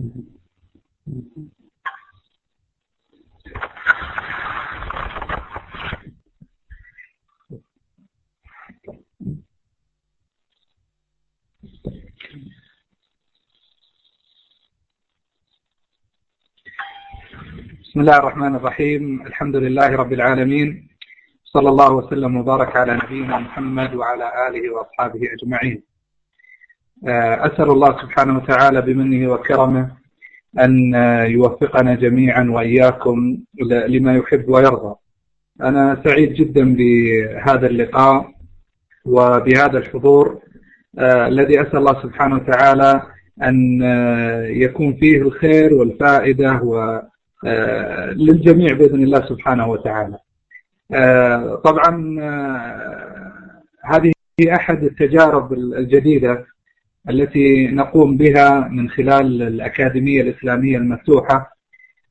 بسم الله الرحمن الرحيم الحمد لله رب العالمين صلى الله وسلم وبارك على نبينا محمد وعلى آله وأصحابه أجمعين أسأل الله سبحانه وتعالى بمنه وكرمه أن يوفقنا جميعا وإياكم لما يحب ويرضى. أنا سعيد جدا بهذا اللقاء وبهذا الحضور آه، الذي أسأل الله سبحانه وتعالى أن آه، يكون فيه الخير والفائدة للجميع بإذن الله سبحانه وتعالى. طبعا هذه أحد التجارب الجديدة التي نقوم بها من خلال الأكاديمية الإسلامية المفتوحة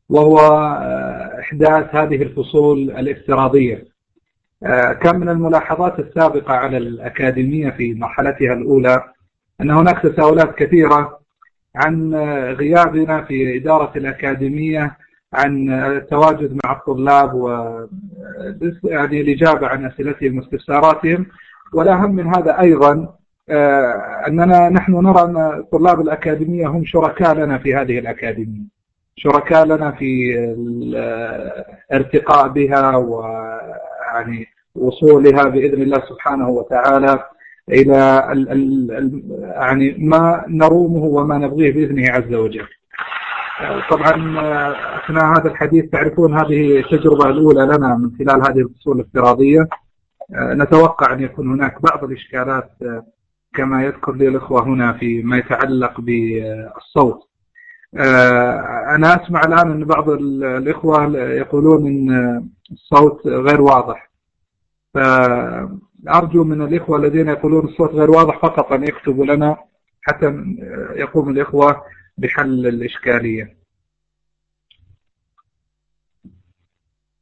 وهو آه، إحداث هذه الفصول الافتراضية. آه، كان من الملاحظات السابقة على الأكاديمية في مرحلتها الأولى أن هناك تساؤلات كثيرة عن آه، غيابنا في إدارة الأكاديمية عن التواجد مع الطلاب و يعني الإجابة عن أسئلتهم واستفساراتهم. والأهم من هذا أيضا أننا نحن نرى أن طلاب الأكاديمية هم شركاء لنا في هذه الأكاديمية شركاء لنا في الارتقاء بها ويعني وصولها بإذن الله سبحانه وتعالى إلى ال ال يعني ما نرومه وما نبغيه بإذنه عز وجل. طبعا أثناء هذا الحديث تعرفون هذه التجربة الأولى لنا من خلال هذه الفصول الافتراضية. نتوقع أن يكون هناك بعض الإشكالات كما يذكر لي الإخوة هنا في ما يتعلق بالصوت. آه، أنا أسمع الآن أن بعض الإخوة يقولون أن الصوت غير واضح. فأرجو من الإخوة الذين يقولون الصوت غير واضح فقط أن يكتبوا لنا حتى يقوم الإخوة بحل الإشكالية.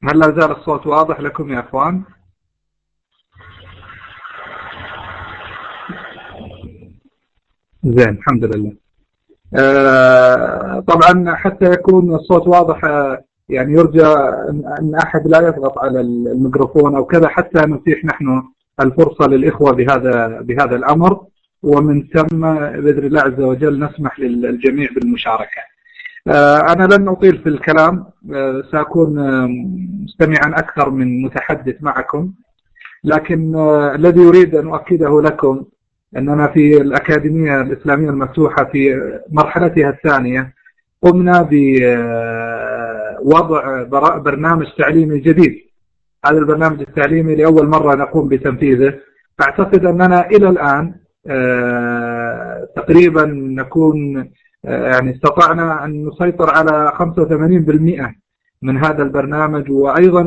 هل لا زال الصوت واضح لكم يا أخوان؟ زين الحمد لله. آه طبعا حتى يكون الصوت واضح آه، يعني يرجى أن أحد لا يضغط على الميكروفون أو كذا حتى نتيح نحن الفرصة للإخوة بهذا بهذا الأمر. ومن ثم بإذن الله عز وجل نسمح للجميع بالمشاركة. آه أنا لن أطيل في الكلام. سأكون مستمعا أكثر من متحدث معكم. لكن الذي أريد أن أؤكده لكم أننا في الأكاديمية الإسلامية المفتوحة في مرحلتها الثانية قمنا بوضع برنامج تعليمي جديد. هذا البرنامج التعليمي لأول مرة نقوم بتنفيذه. أعتقد أننا إلى الآن آه، تقريبا نكون آه، يعني استطعنا أن نسيطر على 85% من هذا البرنامج وأيضا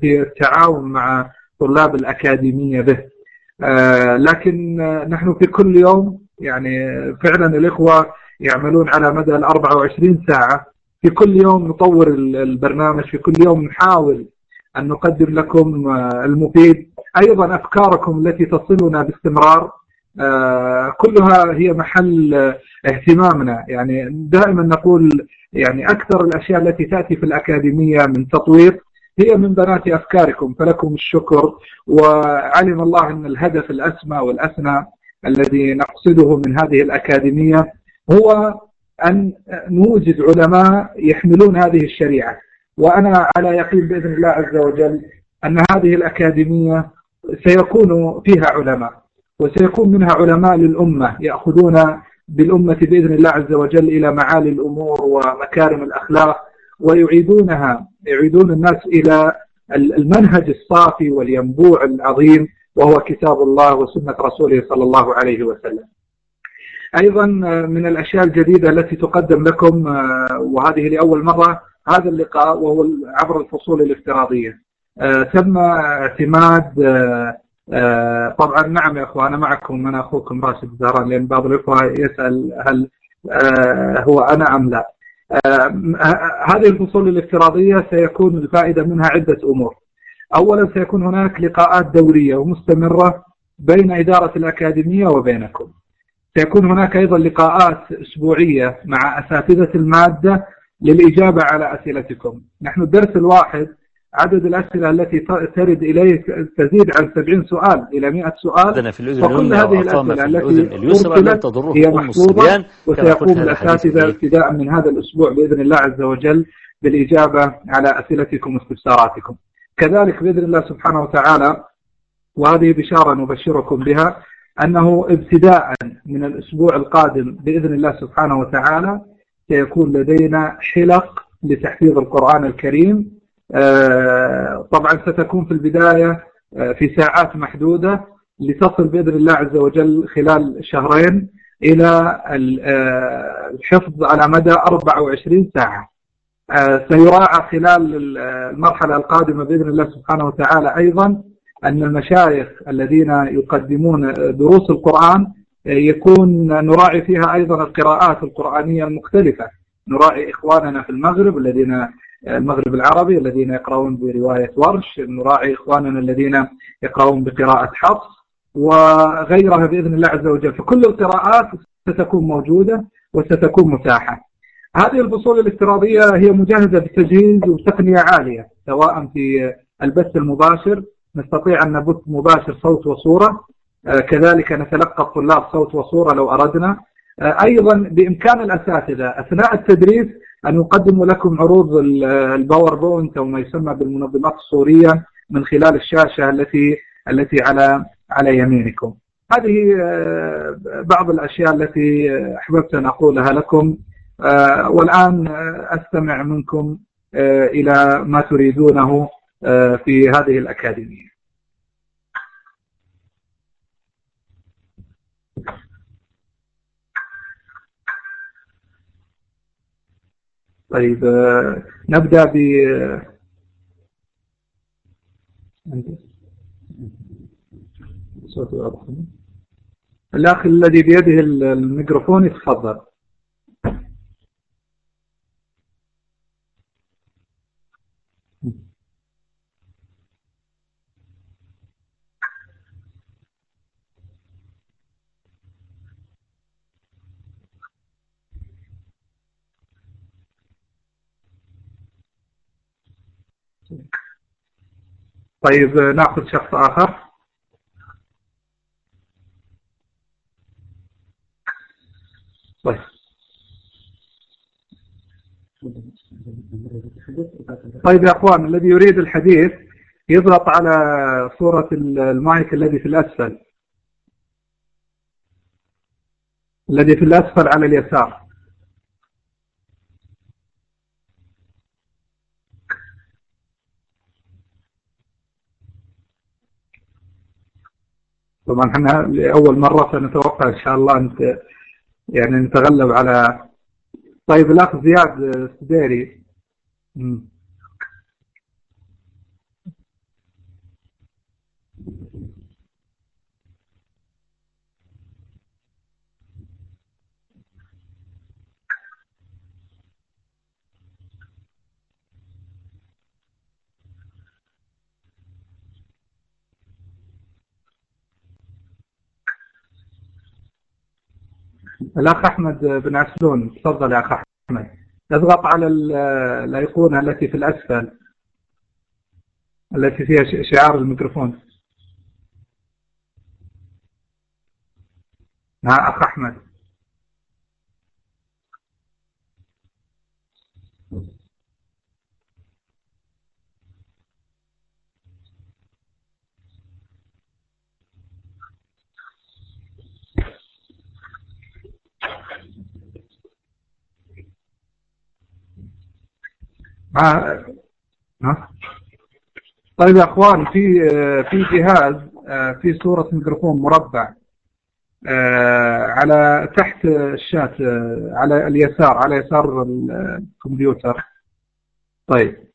في التعاون مع طلاب الأكاديمية به. لكن نحن في كل يوم يعني فعلا الإخوة يعملون على مدى ال 24 ساعة. في كل يوم نطور البرنامج في كل يوم نحاول أن نقدم لكم آه، المفيد. أيضا أفكاركم التي تصلنا باستمرار آه، كلها هي محل اهتمامنا. يعني دائما نقول يعني أكثر الأشياء التي تأتي في الأكاديمية من تطوير هي من بنات أفكاركم فلكم الشكر. وعلم الله أن الهدف الأسمى والأسنى الذي نقصده من هذه الأكاديمية هو أن نوجد علماء يحملون هذه الشريعة. وأنا على يقين بإذن الله عز وجل أن هذه الأكاديمية سيكون فيها علماء وسيكون منها علماء للأمة يأخذون بالأمة بإذن الله عز وجل إلى معالي الأمور ومكارم الأخلاق. ويعيدونها يعيدون الناس إلى المنهج الصافي والينبوع العظيم وهو كتاب الله وسنة رسوله صلى الله عليه وسلم. أيضا من الأشياء الجديدة التي تقدم لكم وهذه لأول مرة هذا اللقاء وهو عبر الفصول الافتراضية. تم اعتماد طبعا نعم يا أخوان أنا معكم أنا أخوكم راشد الزهران لأن بعض الإخوة يسأل هل هو أنا أم لا. هذه الفصول الافتراضية سيكون الفائدة منها عدة أمور. أولا سيكون هناك لقاءات دورية ومستمرة بين إدارة الأكاديمية وبينكم. سيكون هناك أيضا لقاءات أسبوعية مع أساتذة المادة للإجابة على أسئلتكم. نحن الدرس الواحد عدد الأسئلة التي ترد إليه تزيد عن 70 سؤال إلى 100 سؤال. في فكل هذه الأسئلة التي أرسلت هي محفوظة وسيقوم الأساتذة ابتداء من هذا الأسبوع بإذن الله عز وجل بالإجابة على أسئلتكم واستفساراتكم. كذلك بإذن الله سبحانه وتعالى وهذه بشارة نبشركم بها أنه ابتداء من الأسبوع القادم بإذن الله سبحانه وتعالى سيكون لدينا حلق لتحفيظ القرآن الكريم طبعا ستكون في البداية آه، في ساعات محدودة لتصل بإذن الله عز وجل خلال شهرين إلى آه، الحفظ على مدى 24 ساعة. سيراعى خلال المرحلة القادمة بإذن الله سبحانه وتعالى أيضا أن المشايخ الذين يقدمون دروس القرآن يكون نراعي فيها أيضا القراءات القرآنية المختلفة. نراعي إخواننا في المغرب الذين المغرب العربي الذين يقرؤون برواية ورش نراعي إخواننا الذين يقرؤون بقراءة حفص وغيرها بإذن الله عز وجل. فكل القراءات ستكون موجودة وستكون متاحة. هذه الفصول الافتراضية هي مجهزة بتجهيز وتقنية عالية سواء في البث المباشر. نستطيع أن نبث مباشر صوت وصورة. آه، كذلك نتلقى الطلاب صوت وصورة لو أردنا. آه، أيضا بإمكان الأساتذة أثناء التدريس أن يقدموا لكم عروض الباوربوينت أو ما يسمى بالمنظمات الصورية من خلال الشاشة التي التي على على يمينكم. هذه آه، بعض الأشياء التي أحببت أن أقولها لكم. والآن أستمع منكم إلى ما تريدونه في هذه الأكاديمية. طيب نبدأ ب الأخ الذي بيده الميكروفون يتفضل. طيب نأخذ شخص آخر. طيب. طيب يا أخوان الذي يريد الحديث يضغط على صورة المايك الذي في الأسفل. الذي في الأسفل على اليسار. طبعا إحنا لأول مرة فنتوقع إن شاء الله أنت يعني نتغلب على طيب الأخ زياد السديري الأخ أحمد بن عسلون. تفضل يا أخ أحمد. أضغط على الأيقونة التي في الأسفل التي فيها شعار الميكروفون. ها أخ أحمد. مع طيب يا أخوان في في جهاز آه، في صورة ميكروفون مربع آه، على تحت الشات آه، على اليسار على يسار الكمبيوتر. طيب.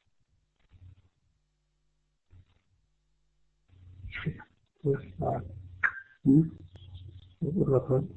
Thank you.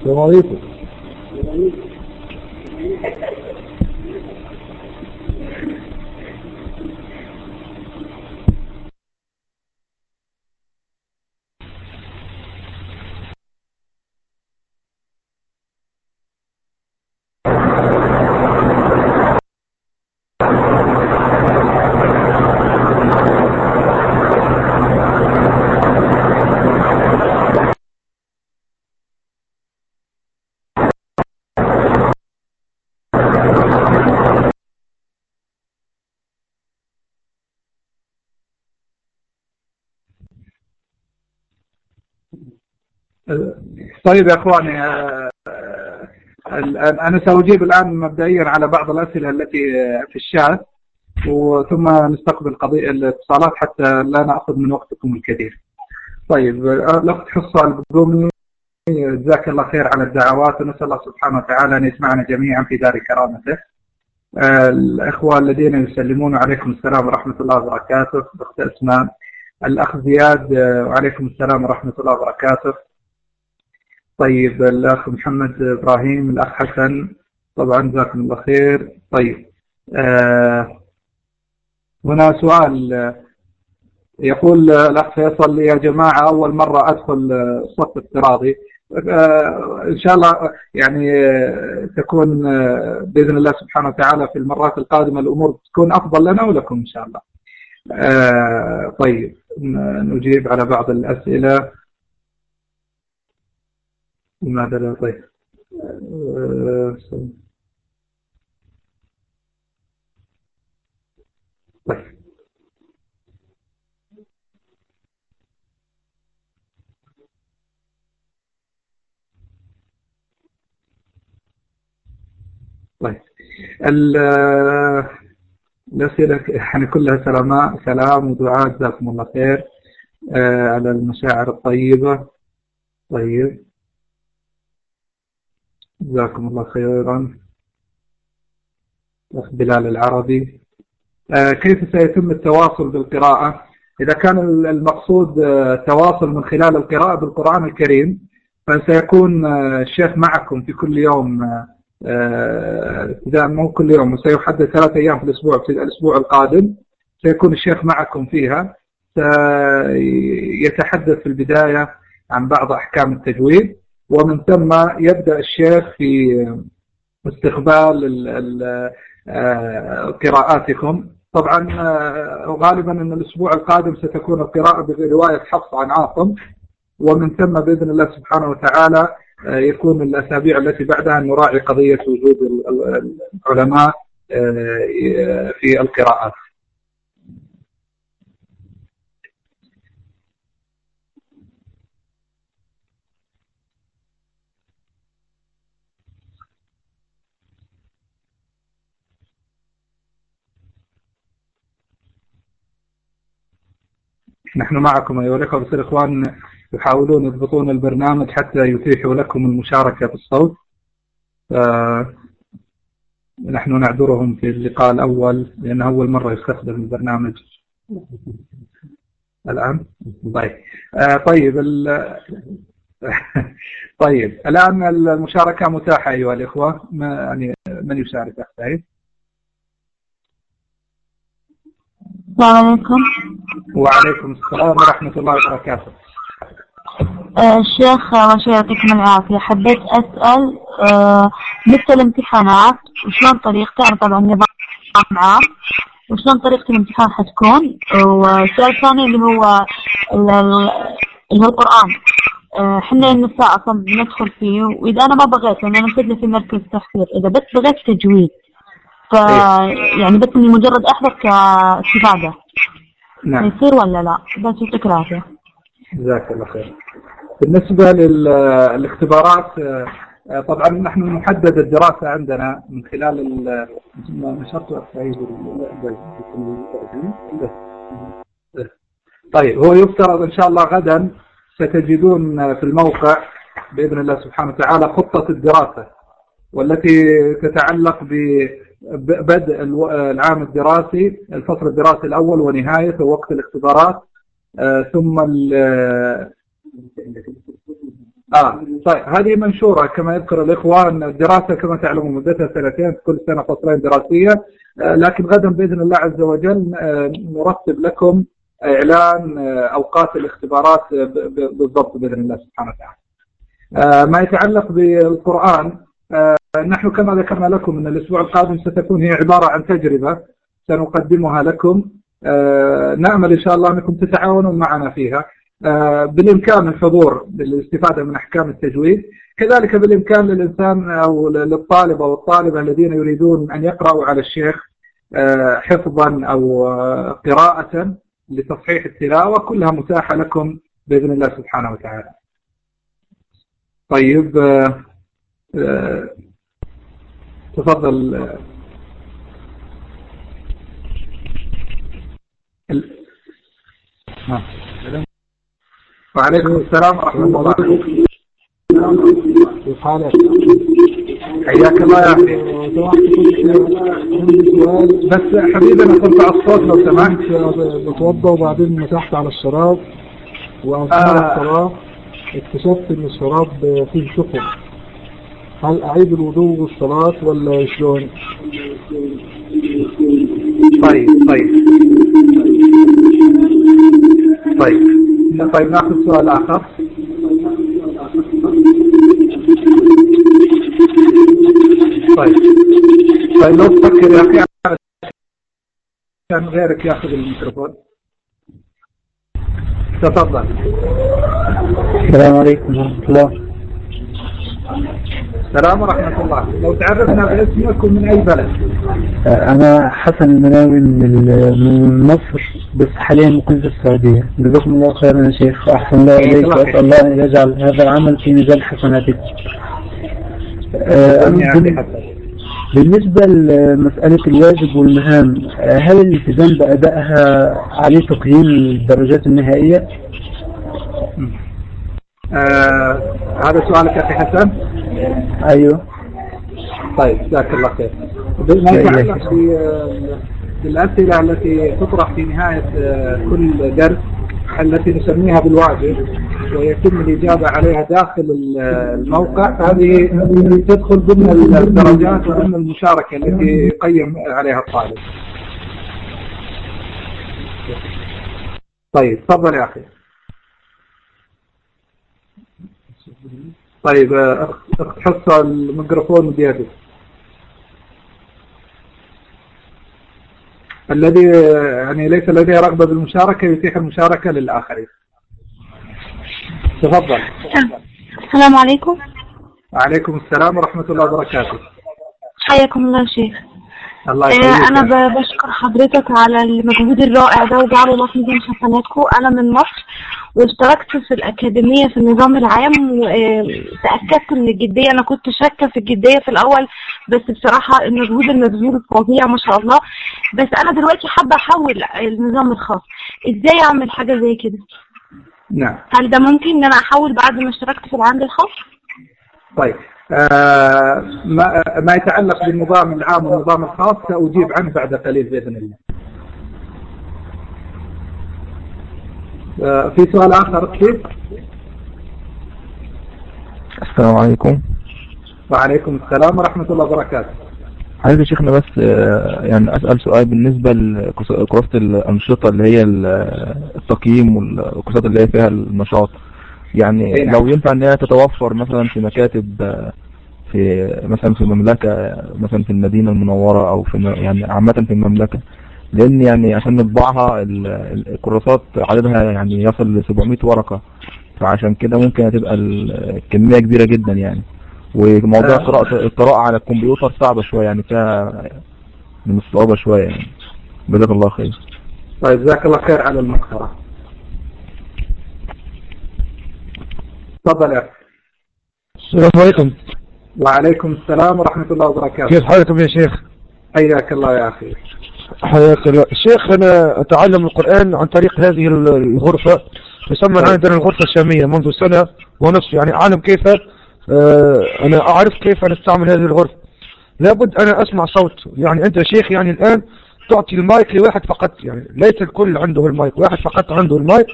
السلام عليكم. طيب يا إخواني آه، أنا سأجيب الآن مبدئيا على بعض الأسئلة التي في الشات وثم نستقبل قضية الاتصالات حتى لا نأخذ من وقتكم الكثير. طيب الأخت حصة البقومي جزاك الله خير على الدعوات ونسأل الله سبحانه وتعالى أن يجمعنا جميعا في دار كرامته. آه، الإخوة الذين يسلمون عليكم السلام ورحمة الله وبركاته، الاخت أسماء، الأخ زياد آه، وعليكم السلام ورحمة الله وبركاته. طيب الأخ محمد إبراهيم الأخ حسن طبعا جزاكم الله خير. طيب آه هنا سؤال يقول الأخ فيصل يا جماعة أول مرة أدخل صف افتراضي. آه إن شاء الله يعني تكون بإذن الله سبحانه وتعالى في المرات القادمة الأمور تكون أفضل لنا ولكم إن شاء الله. آه طيب نجيب على بعض الأسئلة. لماذا لا طيب. طيب. طيب. الأسئلة يعني كلها سلام سلام ودعاء جزاكم الله خير. آه، على المشاعر الطيبة. طيب. جزاكم الله خيرا. أخ بلال العربي. آه، كيف سيتم التواصل بالقراءة؟ إذا كان المقصود آه، تواصل من خلال القراءة بالقرآن الكريم فسيكون آه، الشيخ معكم في كل يوم إذا مو كل يوم وسيحدد ثلاثة أيام في الأسبوع في الأسبوع القادم سيكون الشيخ معكم فيها. سيتحدث في البداية عن بعض أحكام التجويد. ومن ثم يبدأ الشيخ في استقبال آه، قراءاتكم. طبعا آه، غالبا أن الأسبوع القادم ستكون القراءة برواية حفص عن عاصم. ومن ثم بإذن الله سبحانه وتعالى آه، يكون الأسابيع التي بعدها نراعي قضية وجود العلماء في القراءات. نحن معكم أيها الأخوة بس الإخوان يحاولون يضبطون البرنامج حتى يتيحوا لكم المشاركة بالصوت نحن نعذرهم في اللقاء الأول لأن أول مرة يستخدم البرنامج. الآن؟ طيب. آه طيب طيب. الآن المشاركة متاحة أيها الإخوة. يعني من يشارك أخي؟ السلام عليكم. وعليكم السلام ورحمة الله وبركاته. الشيخ آه، الله يعطيكم العافية. حبيت أسأل آه، مثل الامتحانات وشلون طريقته أنا طبعا نظام عام وشلون طريقة الامتحان حتكون؟ والسؤال الثاني اللي هو اللي هو القرآن. إحنا آه، النساء أصلا بندخل فيه وإذا أنا ما بغيت لأن أنا مسجله في مركز تحفيظ إذا بس بغيت تجويد ف يعني بس إني مجرد احضر كاستفادة نعم. يصير ولا لا؟ بس يعطيك العافية جزاك الله خير. بالنسبة للاختبارات طبعا نحن نحدد الدراسة عندنا من خلال نشرت طيب هو يفترض إن شاء الله غدا ستجدون في الموقع بإذن الله سبحانه وتعالى خطة الدراسة والتي تتعلق ببدء العام الدراسي الفصل الدراسي الأول ونهاية ووقت الاختبارات. آه، ثم آه طيب هذه منشورة كما يذكر الإخوان الدراسة كما تعلمون مدتها سنتين كل سنة فصلين دراسية. آه لكن غدا بإذن الله عز وجل آه نرتب لكم إعلان أوقات الاختبارات بالضبط بإذن الله سبحانه وتعالى. ما يتعلق بالقرآن نحن كما ذكرنا لكم أن الأسبوع القادم ستكون هي عبارة عن تجربة سنقدمها لكم. آه نأمل إن شاء الله أنكم تتعاونون معنا فيها. آه، بالإمكان الحضور للاستفادة من أحكام التجويد. كذلك بالإمكان للإنسان أو للطالب أو الطالبة الذين يريدون أن يقرأوا على الشيخ آه، حفظا أو قراءة لتصحيح التلاوة كلها متاحة لكم بإذن الله سبحانه وتعالى. طيب تفضل. وعليكم السلام ورحمة الله. كيف حالك؟ حياك الله يا أخي. بس حبيبي أنا كنت على الصوت لو سمحت. بتوضى وبعدين مسحت على الشراب. وأثناء آه. الصلاة. اكتشفت إن الشراب فيه شفر هل أعيد الوضوء والصلاة ولا شلون؟ طيب طيب. طيب. طيب ناخذ سؤال آخر. طيب. طيب لو تفكر يا أخي كان غيرك ياخذ الميكروفون. تفضل. السلام عليكم ورحمة الله. السلام ورحمة الله. لو تعرفنا باسمك ومن أي بلد؟ أنا حسن المناوي من مصر بس حاليا مقيم في السعودية. جزاكم الله خيرا يا شيخ. وأحسن الله إليك. وأسأل الله أن يجعل هذا العمل في ميزان حسناتك. آه، بالنسبة لمسألة الواجب والمهام هل الالتزام بأدائها عليه تقييم الدرجات النهائية؟ آه هذا سؤالك يا أخي حسن؟ أيوه. طيب جزاك الله خير. ما يتعلق بالأسئلة التي تطرح في نهاية آه، كل درس التي نسميها بالواجب ويتم الإجابة عليها داخل الموقع فهذه تدخل ضمن الدرجات وضمن المشاركة التي يقيم عليها الطالب. طيب تفضل يا أخي. طيب اخت حصة الميكروفون بيدك الذي يعني ليس لديه رغبة بالمشاركة يتيح المشاركة للآخرين. تفضل. السلام عليكم. وعليكم السلام ورحمة الله وبركاته. حياكم الله شيخ. الله آه، يحييك أنا بشكر حضرتك على المجهود الرائع ده وجعل الله في ميزان حسناتكم أنا من مصر واشتركت في الأكاديمية في النظام العام وتأكدت من الجدية. أنا كنت شاكة في الجدية في الأول بس بصراحة المجهود المبذول فظيع ما شاء الله. بس أنا دلوقتي حابة أحول النظام الخاص. إزاي أعمل حاجة زي كده؟ نعم. هل ده ممكن إن أنا أحول بعد ما اشتركت في العام الخاص؟ طيب. آه ما, ما يتعلق بالنظام العام والنظام الخاص سأجيب عنه بعد قليل بإذن الله. آه في سؤال آخر كيف؟ السلام عليكم. وعليكم السلام ورحمة الله وبركاته. عايز يا شيخنا بس آه، يعني أسأل سؤال بالنسبة لكراسة الأنشطة اللي هي التقييم والكراسات اللي هي فيها النشاط. يعني نعم. لو ينفع إن هي تتوفر مثلا في مكاتب في مثلا في المملكة مثلا في المدينة المنورة أو في يعني عامة في المملكة. لأن يعني عشان نطبعها الكراسات عددها يعني يصل ل 700 ورقة. فعشان كده ممكن هتبقى الكمية كبيرة جدا يعني. وموضوع آه. قراءة القراءة على الكمبيوتر صعبة شوية يعني فيها من الصعوبة شوية يعني. جزاك الله خير. طيب جزاك الله خير على المقترح تفضل يا السلام عليكم. وعليكم السلام ورحمة الله وبركاته. كيف حالكم يا شيخ؟ حياك الله يا أخي. حياك الله. شيخ أنا أتعلم القرآن عن طريق هذه الغرفة تسمى طيب. عندنا الغرفة الشامية منذ سنة ونصف. يعني أعلم كيف آه، أنا أعرف كيف نستعمل هذه الغرفة. لابد أنا أسمع صوت. يعني أنت شيخ يعني الآن تعطي المايك لواحد فقط. يعني ليس الكل عنده المايك واحد فقط عنده المايك.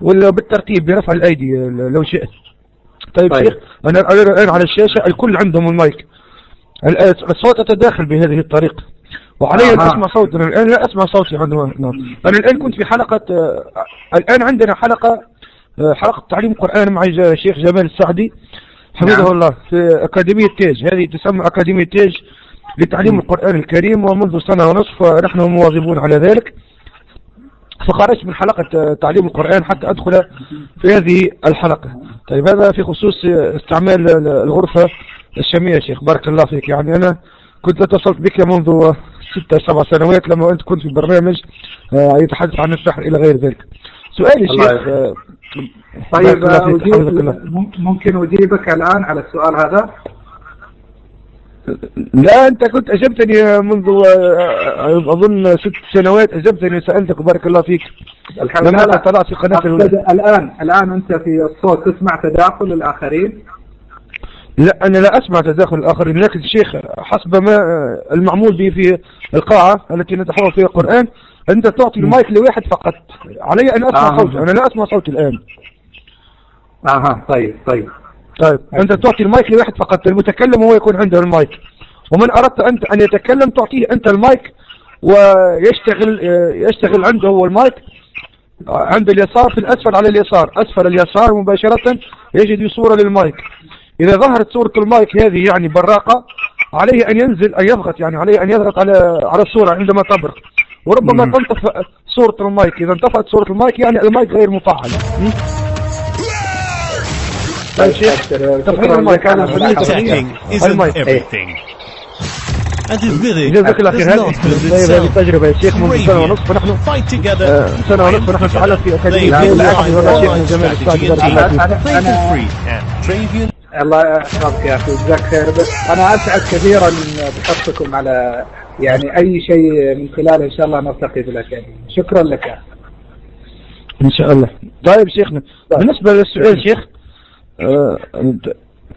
ولا بالترتيب برفع الأيدي لو شئت. طيب, طيب. شيخ أنا الآن على الشاشة الكل عندهم المايك. الصوت يتداخل بهذه الطريقة. وعلي أن أسمع صوت أنا الآن لا أسمع صوتي عندما نعم. أنا الآن كنت في حلقة آه، الآن عندنا حلقة آه، حلقة تعليم القرآن مع الشيخ جمال السعدي حفظه نعم. الله في أكاديمية تيج. هذه تسمى أكاديمية تيج لتعليم القرآن الكريم ومنذ سنة ونصف نحن مواظبون على ذلك. فخرجت من حلقة تعليم القرآن حتى أدخل في هذه الحلقة. طيب هذا في خصوص استعمال الغرفة الشامية. يا شيخ بارك الله فيك. يعني أنا كنت اتصلت بك منذ ستة سبع سنوات. لما أنت كنت في برنامج آه، يتحدث عن السحر إلى غير ذلك. سؤالي شيخ آه، طيب ممكن أجيبك الآن على السؤال هذا؟ لا أنت كنت أجبتني منذ آه، أظن ست سنوات أجبتني وسألتك بارك الله فيك. الحمد لله. طلعت في قناة الآن الآن أنت في الصوت تسمع تداخل الآخرين؟ لا أنا لا أسمع تداخل الآخرين لكن الشيخ حسب ما المعمول به في القاعة التي نتحول فيها القرآن أنت تعطي المايك لواحد فقط. علي أن أسمع آه. صوتي أنا لا أسمع صوتي الآن. أها طيب طيب. طيب أنت تعطي المايك لواحد فقط المتكلم هو يكون عنده المايك. ومن أردت أنت أن يتكلم تعطيه أنت المايك ويشتغل يشتغل عنده هو المايك. عند اليسار في الأسفل على اليسار. أسفل اليسار مباشرة يجد صورة للمايك. إذا ظهرت صورة المايك هذه يعني براقة عليه أن ينزل أن يضغط يعني عليه أن يضغط على على الصورة عندما تبرق. وربما تنطفئ صورة المايك. إذا انطفأت صورة المايك يعني المايك غير مفعل. طيب everything. And جزاك الله خير هذه التجربة يا شيخ منذ سنة ونصف ونحن سنة ونصف ونحن في أكاديمية. من الله يحفظك يا أخي وجزاك خير. بس أنا أسعد كثيرا بحثكم على يعني أي شيء من خلاله. إن شاء الله نرتقي في الأكاديمية. شكرا لك. يا إن شاء الله. طيب شيخنا طيب. بالنسبة للسؤال شيخ آه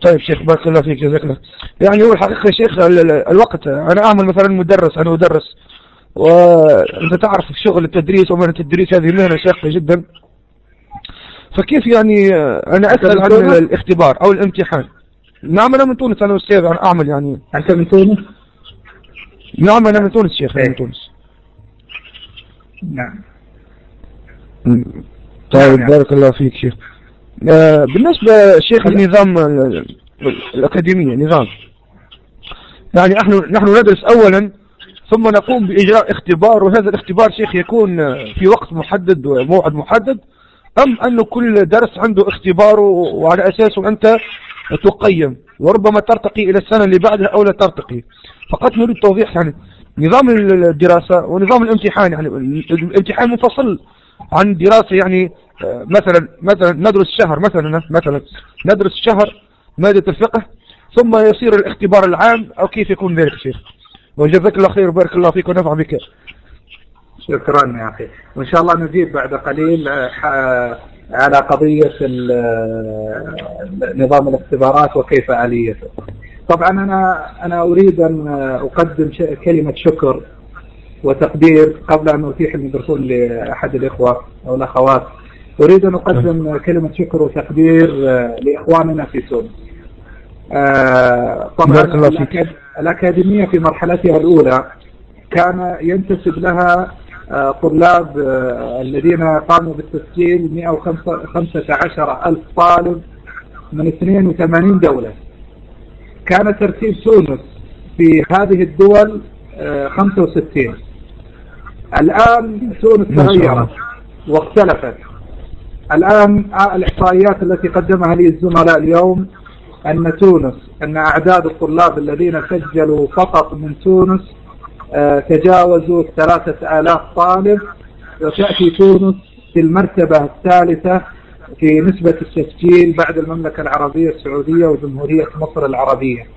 طيب شيخ بارك الله فيك جزاك الله. يعني هو الحقيقة شيخ الوقت أنا أعمل مثلا مدرس أنا أدرس وأنت تعرف شغل التدريس ومن التدريس هذه مهنة شاقه جدا. فكيف يعني أنا أسأل عن الاختبار أو الامتحان؟ نعم أنا من تونس أنا أستاذ أنا أعمل يعني. أنت من تونس؟ نعم أنا من تونس شيخ من إيه. تونس. نعم. طيب نعم. بارك الله فيك شيخ. آه بالنسبة شيخ النظام الأكاديمية نظام. يعني نحن نحن ندرس أولا ثم نقوم بإجراء اختبار وهذا الاختبار شيخ يكون في وقت محدد وموعد محدد. أم أنه كل درس عنده اختباره وعلى أساسه أنت تقيم. وربما ترتقي إلى السنة اللي بعدها أو لا ترتقي. فقط نريد توضيح يعني نظام الدراسة ونظام الامتحان. يعني الامتحان منفصل عن دراسة يعني آه، مثلا مثلا ندرس شهر مثلا مثلا ندرس شهر مادة الفقه ثم يصير الاختبار العام أو كيف يكون ذلك شيخ؟ وجزاك الله خير وبارك الله فيك ونفع بك. شكرا يا أخي. وإن شاء الله نجيب بعد قليل آه، على قضية آه، نظام الاختبارات وكيف آليته طبعا أنا أنا أريد أن أقدم كلمة شكر وتقدير قبل أن أتيح الميكروفون لأحد الإخوة أو الأخوات. أريد أن أقدم كلمة شكر وتقدير آه، لإخواننا في سوريا. طبعا الأكاديمية في مرحلتها الأولى كان ينتسب لها طلاب آه، الذين قاموا بالتسجيل 115 ألف طالب من 82 دولة. كان ترتيب تونس في هذه الدول 65 آه، الآن تونس تغيرت واختلفت. الآن الإحصائيات التي قدمها لي الزملاء اليوم أن تونس أن أعداد الطلاب الذين سجلوا فقط من تونس آه، تجاوزوا الثلاثة آلاف طالب وتأتي تونس في المرتبة الثالثة في نسبة التسجيل بعد المملكة العربية السعودية وجمهورية مصر العربية.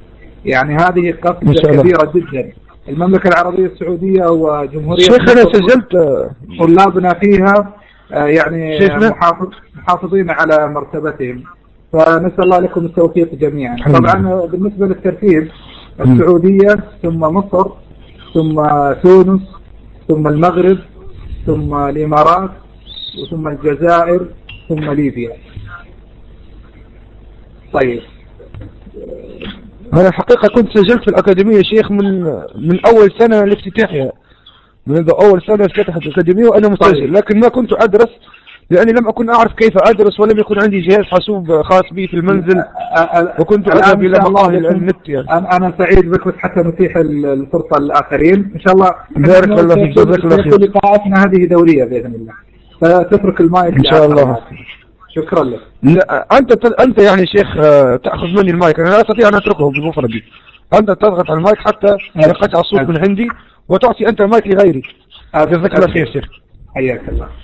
يعني هذه قفزة الله. كبيرة جدا. المملكة العربية السعودية وجمهورية شيخ أنا مصر سجلت. آه، طلابنا فيها آه، يعني شيخنا. محافظ محافظين على مرتبتهم. فنسأل الله لكم التوفيق جميعا. طبعا بالنسبة للترتيب السعودية ثم مصر ثم تونس ثم المغرب ثم الإمارات ثم الجزائر ثم ليبيا. طيب. أنا الحقيقة كنت سجلت في الأكاديمية يا شيخ من من أول سنة لافتتاحها. منذ أول سنة افتتحت الاكاديمية وأنا مسجل طيب. لكن ما كنت أدرس لأني لم أكن أعرف كيف أدرس ولم يكن عندي جهاز حاسوب خاص بي في المنزل. وكنت شاء الله مقاهي النت يعني. أنا أنا سعيد بك حتى نتيح ال- الفرصة للآخرين. إن شاء الله بارك الله فيك، جزاك الله خير. لقاءاتنا هذه دورية بإذن الله. فتترك المايك إن شاء الله. شكرا لك. لا أنت أنت يعني شيخ آه، تأخذ مني المايك. أنا لا أستطيع أن أتركه بمفردي. أنت تضغط على المايك حتى ينقطع الصوت من عندي. وتعطي أنت المايك لغيري. جزاك الله خير شيخ حياك الله.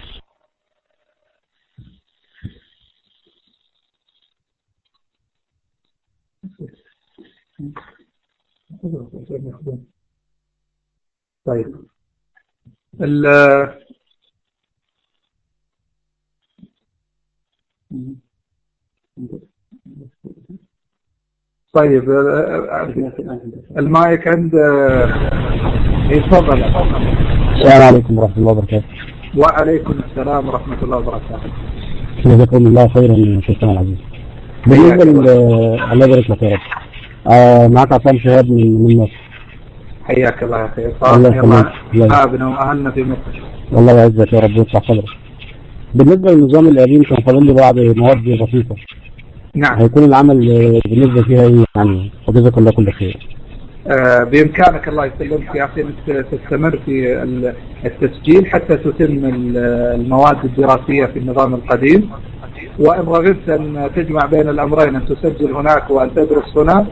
طيب. ال طيب المايك عند يتفضل السلام عليكم ورحمة الله وبركاته. وعليكم السلام ورحمة الله وبركاته. جزاكم الله خيرا شيخنا العزيز. بالنسبة الله. يبارك لك يا رب. آه معك عصام شهاب من من مصر. حياك الله يا أخي. الله يخليك. شعبنا وأهلنا في مصر. والله يعزك يا رب ويفتح صدرك. بالنسبة للنظام القديم كان فاضل لي بعض مواد بسيطة. نعم. هيكون العمل بالنسبة فيها إيه يعني؟ وجزاك الله كل خير. آه بإمكانك الله يسلمك يا أخي انك تستمر في ال- التسجيل حتى تتم ال- المواد الدراسية في النظام القديم. وإن رغبت أن تجمع بين الأمرين أن تسجل هناك وأن تدرس هنا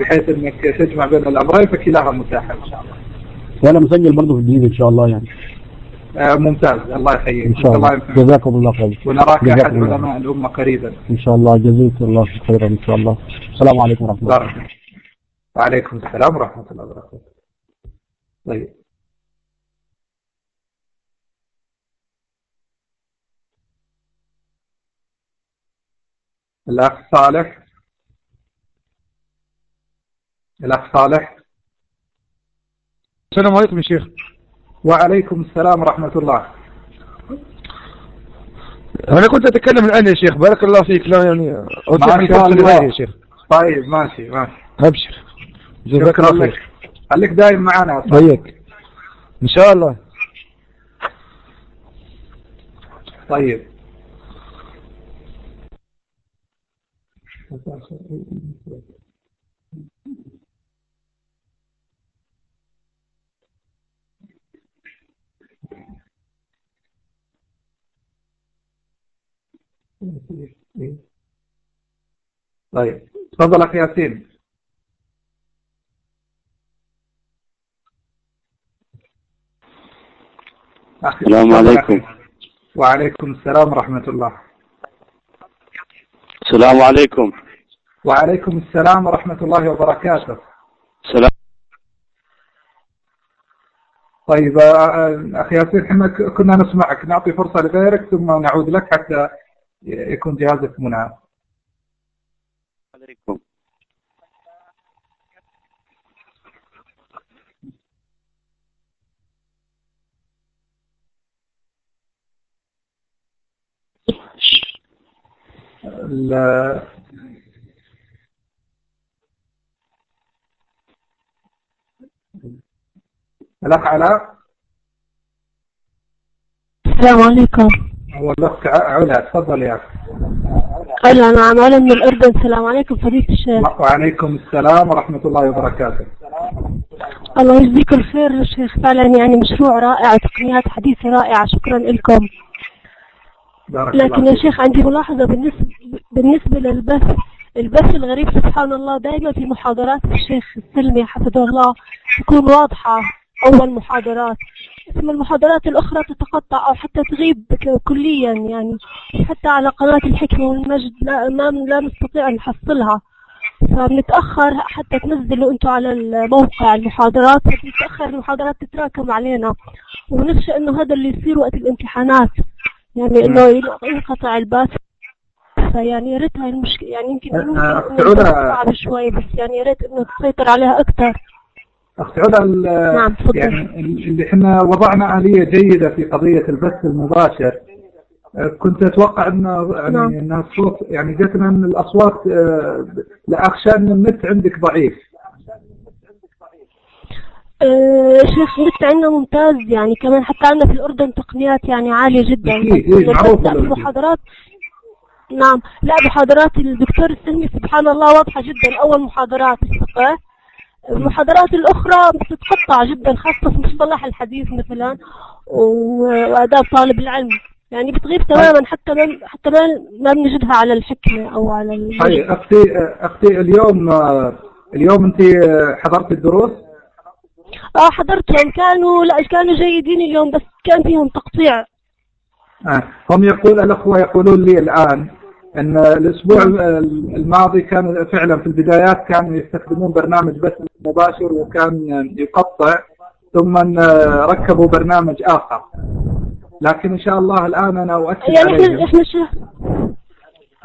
بحيث أنك تجمع بين الأمرين فكلاها متاحة. ان شاء الله. وأنا مسجل برضه في الجديد إن شاء الله يعني. ممتاز. الله يحييك. إن شاء الله. جزاكم الله خير. ونراك أحد. علماء الأمة قريبا. إن شاء الله. جزاك الله خيرا إن شاء الله. السلام عليكم ورحمة الله. بارك وعليكم السلام ورحمة الله وبركاته. طيب. الأخ صالح. الأخ صالح. السلام عليكم يا شيخ. وعليكم السلام ورحمة الله. أنا كنت أتكلم الآن يا شيخ بارك الله فيك. لا يعني. لغيري يا شيخ. طيب ماشي ماشي. أبشر. جزاك الله خير. خليك دايم معنا. وياك إن شاء الله. طيب. طيب تفضل أخي ياسين. السلام عليكم. وعليكم السلام ورحمة الله. السلام عليكم. وعليكم السلام ورحمة الله وبركاته. السلام. طيب أخي ياسين إحنا كنا نسمعك. نعطي فرصة لغيرك ثم نعود لك حتى يكون جهازك منعم. عليكم. ال- الأخ علاء؟ السلام عليكم. هو علا تفضل يا أهلا أنا عمالة من الأردن. السلام عليكم فضيلة الشيخ. وعليكم السلام ورحمة الله وبركاته. الله يجزيك الخير يا شيخ. فعلا يعني مشروع رائع وتقنيات حديثة رائعة. شكرا لكم. بارك لكن الله يا. شيخ عندي ملاحظة بالنسبة بالنسبة للبث. البث الغريب سبحان الله دائما في محاضرات الشيخ السلمي حفظه الله تكون واضحة. أول محاضرات. ثم المحاضرات الأخرى تتقطع أو حتى تغيب ك- كليا يعني حتى على قناة الحكمة والمجد لا, ما لا نستطيع أن نحصلها. فبنتأخر حتى تنزلوا أنتوا على الموقع المحاضرات. فبنتأخر المحاضرات تتراكم علينا. ونخشى إنه هذا اللي يصير وقت الامتحانات. يعني إنه ينقطع البث. فيعني يا ريت هاي المشكلة يعني يمكن أه، ممكن أخت إنه علا. صعب شوي بس يعني يا ريت إنه تسيطر عليها أكثر أخت علا نعم،. يعني اللي إحنا وضعنا آلية جيدة في قضية البث المباشر كنت أتوقع انه يعني نعم. أن الصوت يعني جتنا أن الأصوات آه، لا اخشى أن النت عندك ضعيف آه، شيخ النت عندنا ممتاز يعني كمان حتى عندنا في الأردن تقنيات يعني عالية جدا إيه، معروف لأ الأردن. محاضرات نعم لأ محاضرات الدكتور السلمي سبحان الله واضحة جدا أول محاضرات الفقه المحاضرات الأخرى بتتقطع جدا خاصة في مصطلح الحديث مثلا وآداب طالب العلم. يعني بتغيب تماما حتى ما حتى ما ما بنجدها على الحكمة أو على ال- طيب أختي آه، أختي اليوم اليوم أنت آه، حضرت الدروس؟ آه حضرتهم. كانوا لا كانوا جيدين اليوم بس كان فيهم تقطيع. آه، هم يقول الأخوة يقولون لي الآن أن الأسبوع الماضي كان فعلا في البدايات كانوا يستخدمون برنامج بث مباشر وكان يقطع ثم ركبوا برنامج آخر. لكن إن شاء الله الآن أنا أؤكد يعني إحنا عليهم. إحنا شيخ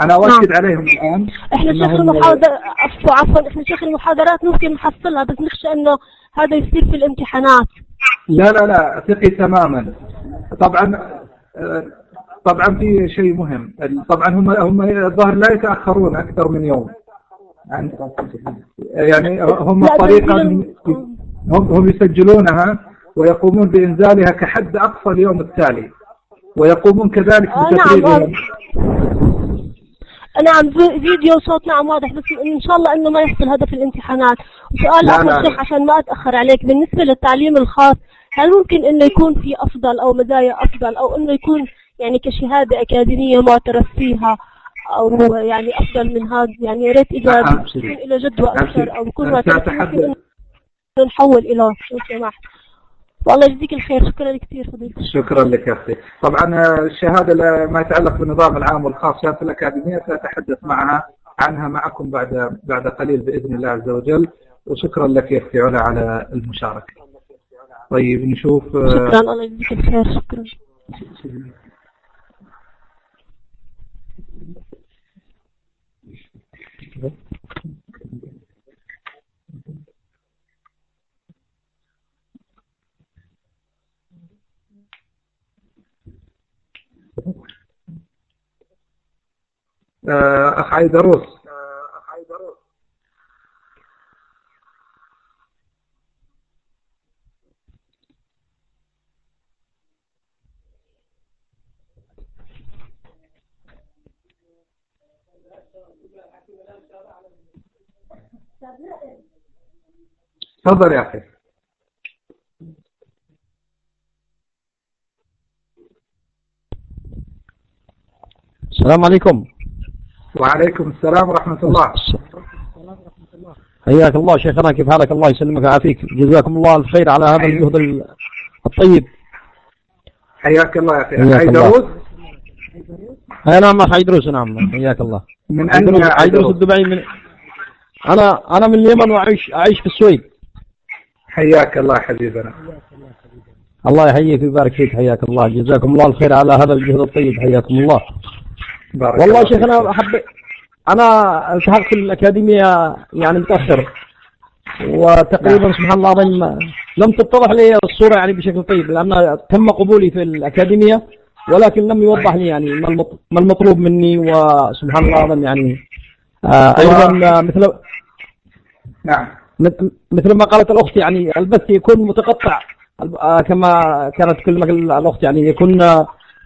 أنا أؤكد عليهم الآن إحنا شيخ المحاضرات عفوا عفوا إحنا شيخ المحاضرات ممكن نحصلها بس نخشى إنه هذا يصير في الامتحانات. لا لا لا ثقي تماما. طبعا آه، طبعا في شيء مهم. طبعا هم هم الظاهر لا يتأخرون أكثر من يوم. يعني يعني هم تنزيل- هم هم يسجلونها ويقومون بإنزالها كحد أقصى اليوم التالي. ويقومون كذلك آه، نعم، نعم في- فيديو صوت نعم واضح بس إن شاء الله إنه ما يحصل هذا في الامتحانات. وسؤال آخر شيخ. عشان ما أتأخر عليك بالنسبة للتعليم الخاص هل ممكن إنه يكون في أفضل أو مزايا أفضل أو إنه يكون يعني كشهادة أكاديمية معترف فيها أو يعني أفضل من هذا يعني يا ريت إذا نعم. بيكون له جدوى أكثر أو بيكون أنت معترف نحول إلى لو سمحت. والله يجزيك الخير. شكرا كثير فضيلتك شكرا لك يا أختي. طبعا الشهادة ما يتعلق بالنظام العام والخاص شهاده الأكاديمية سأتحدث معها عنها معكم بعد بعد قليل بإذن الله عز وجل. وشكرا لك يا أختي علا على المشاركة. طيب نشوف آه، شكرا. الله يجزيك الخير. شكرا. آه، أخ عيدروس تفضل يا أخي. السلام عليكم. وعليكم السلام ورحمة الله. حياك الله شيخنا كيف حالك الله يسلمك ويعافيك. جزاكم الله الخير على هذا الجهد ال- الطيب. حياك الله يا أخي. عيدروس أي نعم أخ عيدروس نعم. حياك الله. من أين عيدروس الدبعي من أنا أنا من اليمن واعيش أعيش في السويد. حياك الله حبيبنا. الله يحييك ويبارك فيك. حياك الله. جزاكم الله الخير على هذا الجهد الطيب. حياكم الله. بارك والله الله شيخ فيك. أنا التحقت في الأكاديمية يعني متأخر. وتقريبا سبحان الله العظيم لم تتضح لي الصورة يعني بشكل طيب لأن تم قبولي في الأكاديمية ولكن لم يوضح لي يعني ما المط- ما المطلوب مني وسبحان الله العظيم يعني آه، أيضا آه، مثل نعم. مثل ما قالت الأخت يعني البث يكون متقطع. آه، كما كانت تكلمك الأخت يعني يكون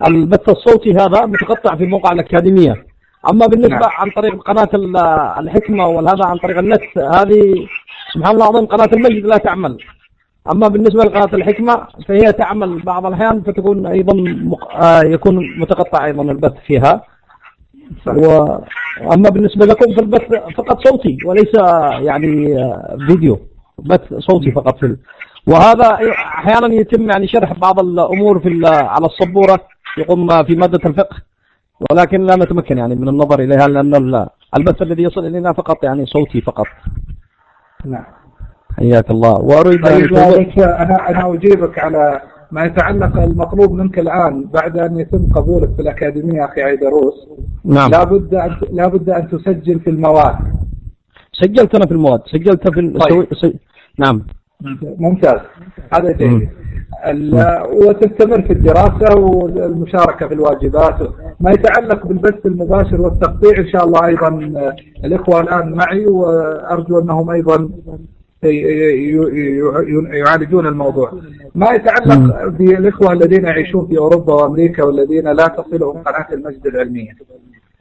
البث الصوتي هذا متقطع في موقع الأكاديمية. أما بالنسبة نعم. عن طريق قناة ال- الحكمة وهذا عن طريق النت هذه سبحان الله العظيم قناة المجد لا تعمل. أما بالنسبة لقناة الحكمة فهي تعمل بعض الأحيان فتكون أيضا مق... آه، يكون متقطع أيضا البث فيها. واما بالنسبة لكم فالبث فقط صوتي وليس يعني آه، فيديو بث صوتي فقط في ال... وهذا أحيانا يتم يعني شرح بعض الأمور في ال- على السبورة يقوم في مادة الفقه. ولكن لا نتمكن يعني من النظر إليها لأن ال- البث الذي يصل إلينا فقط يعني صوتي فقط. نعم. حياك الله. وأريد أن طيب أنا أنا أجيبك على ما يتعلق المطلوب منك الآن بعد أن يتم قبولك في الأكاديمية أخي عيدروس نعم. لابد ان لابد أن تسجل في المواد. سجلت أنا في المواد. سجلت في طيب. سي- نعم. ممتاز. هذا جيد. وتستمر في الدراسة والمشاركة في الواجبات. ما يتعلق بالبث المباشر والتقطيع إن شاء الله أيضا الإخوة الآن معي وأرجو أنهم أيضا يعالجون الموضوع. ما يتعلق بالإخوة الذين يعيشون في أوروبا وأمريكا والذين لا تصلهم قناة المجد العلمية.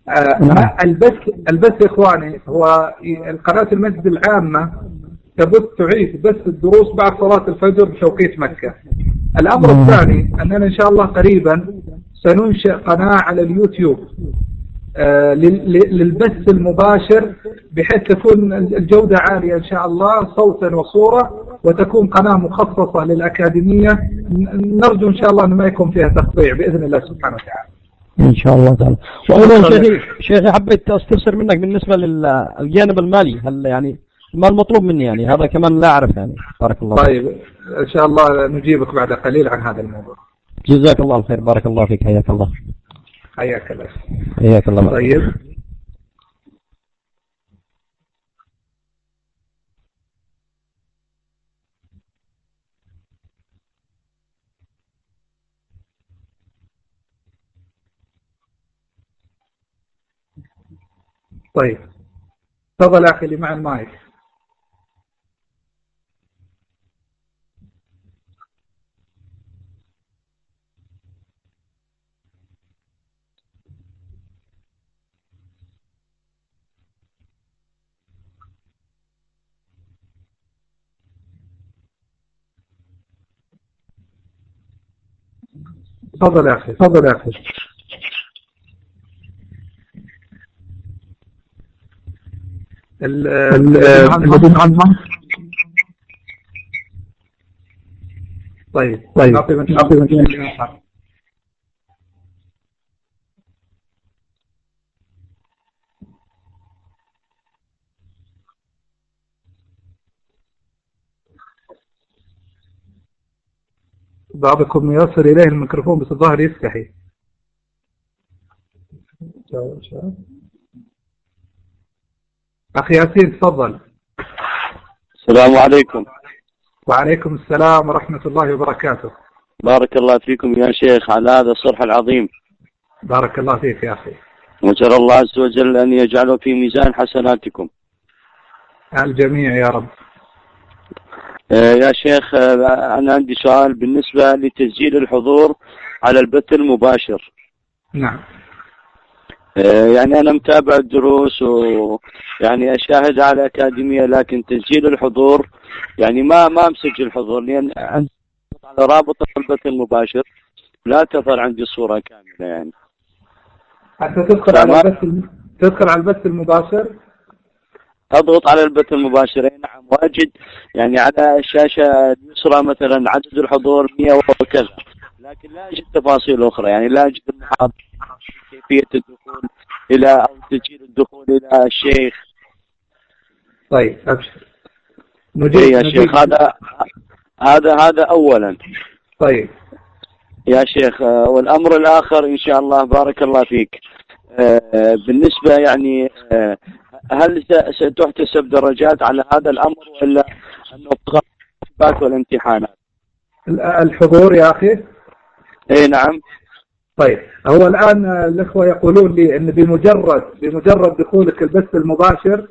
آه، البث البث إخواني هو القناة المجد العامة تبث تعيد بث الدروس بعد صلاة الفجر بتوقيت مكة. الأمر الثاني أننا إن شاء الله قريبا سننشئ قناة على اليوتيوب آه، لل- لل- للبث المباشر بحيث تكون الجودة عالية إن شاء الله صوتا وصورة وتكون قناة مخصصة للأكاديمية. ن- نرجو إن شاء الله أن ما يكون فيها تقطيع بإذن الله سبحانه وتعالى. إن شاء الله تعالى. وأيضا شيخي شيخي حبيت أستفسر منك بالنسبة للجانب المالي. هل يعني ما المطلوب مني يعني هذا كمان لا أعرف يعني. بارك الله فيك. طيب إن شاء الله نجيبك بعد قليل عن هذا الموضوع. جزاك الله الخير بارك الله فيك. حياك الله. حياك الله. حياك الله. طيب. طيب. تفضل أخي اللي مع المايك تفضل يا أخي تفضل يا أخي. ال- الذين عن المايك طيب طيب. من بعضكم يصل إليه الميكروفون بس الظاهر يستحي أخي ياسين تفضل. السلام عليكم. وعليكم السلام ورحمة الله وبركاته. بارك الله فيكم يا شيخ على هذا الصرح العظيم. بارك الله فيك يا أخي. وجر الله عز وجل أن يجعله في ميزان حسناتكم. الجميع يا رب. يا شيخ آه، أنا عندي سؤال بالنسبة لتسجيل الحضور على البث المباشر. نعم. آه، يعني أنا متابع الدروس ويعني أشاهد على أكاديمية لكن تسجيل الحضور يعني ما ما مسجل الحضور لأن على رابط البث المباشر لا تظهر عندي الصورة كاملة يعني. أنت تدخل على البث تدخل على البث المباشر؟ اضغط على البث المباشر نعم واجد. يعني على الشاشة اليسرى مثلا عدد الحضور 100 وكذا. لكن لا أجد تفاصيل أخرى. يعني لا أجد كيفية الدخول إلى أو تسجيل الدخول إلى الشيخ. طيب أبشر. إيه يا شيخ هذا هذا هذا اولا. طيب. يا شيخ آه، والأمر الآخر إن شاء الله بارك الله فيك. آه، بالنسبة يعني آه، هل ستحتسب درجات على هذا الأمر ولا انه فقط والامتحانات؟ ال- الحضور يا أخي؟ اي نعم. طيب هو الآن الإخوة يقولون لي أن بمجرد بمجرد دخولك البث المباشر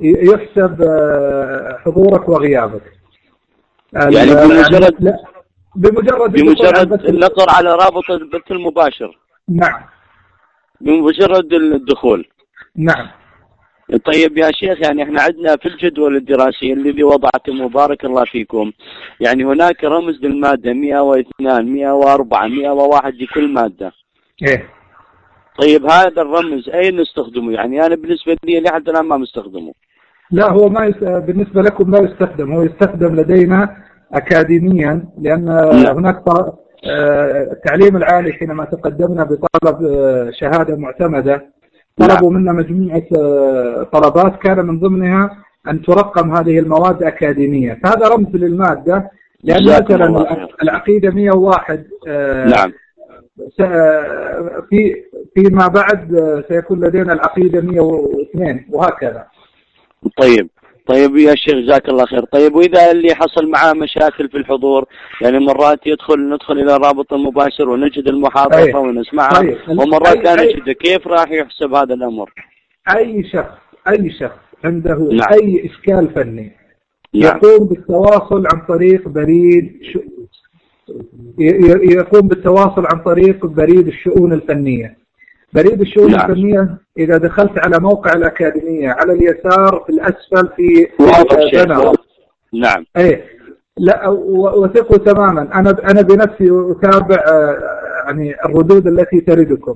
يحسب آه، حضورك وغيابك. يعني بمجرد- لا بمجرد بمجرد النقر على رابط البث المباشر. نعم. بمجرد الدخول. نعم. طيب يا شيخ يعني إحنا عندنا في الجدول الدراسي الذي وضعته بارك الله فيكم. يعني هناك رمز للمادة 102 104 101 لكل مادة. إيه. طيب هذا الرمز أين نستخدمه؟ يعني أنا بالنسبة لي لحد الآن ما مستخدمه. لا هو ما يس... بالنسبة لكم لا يستخدم. هو يستخدم لدينا أكاديميا لأن نعم. هناك آه، التعليم العالي حينما تقدمنا بطلب آه، شهادة معتمدة طلبوا منا مجموعة آه، طلبات كان من ضمنها أن ترقم هذه المواد أكاديمية. فهذا رمز للمادة لأن مثلا. العقيدة 101 آه، نعم. س- في فيما بعد آه، سيكون لدينا العقيدة 102 وهكذا. طيب. طيب يا شيخ جزاك الله خير طيب وإذا اللي حصل معاه مشاكل في الحضور يعني مرات يدخل ندخل إلى الرابط المباشر ونجد المحاضرة طيب. ونسمعها طيب. ومرات لا أي- نجده كيف راح يحسب هذا الأمر؟ أي شخص أي شخص عنده نعم. أي إشكال فني نعم يقوم بالتواصل عن طريق بريد ش... ي- ي- يقوم بالتواصل عن طريق بريد الشؤون الفنية بريد الشؤون نعم. الفنية إذا دخلت على موقع الأكاديمية على اليسار في الأسفل في بنر. نعم. إيه. لا وثقوا تماما. أنا أنا بنفسي أتابع آه، يعني الردود التي تردكم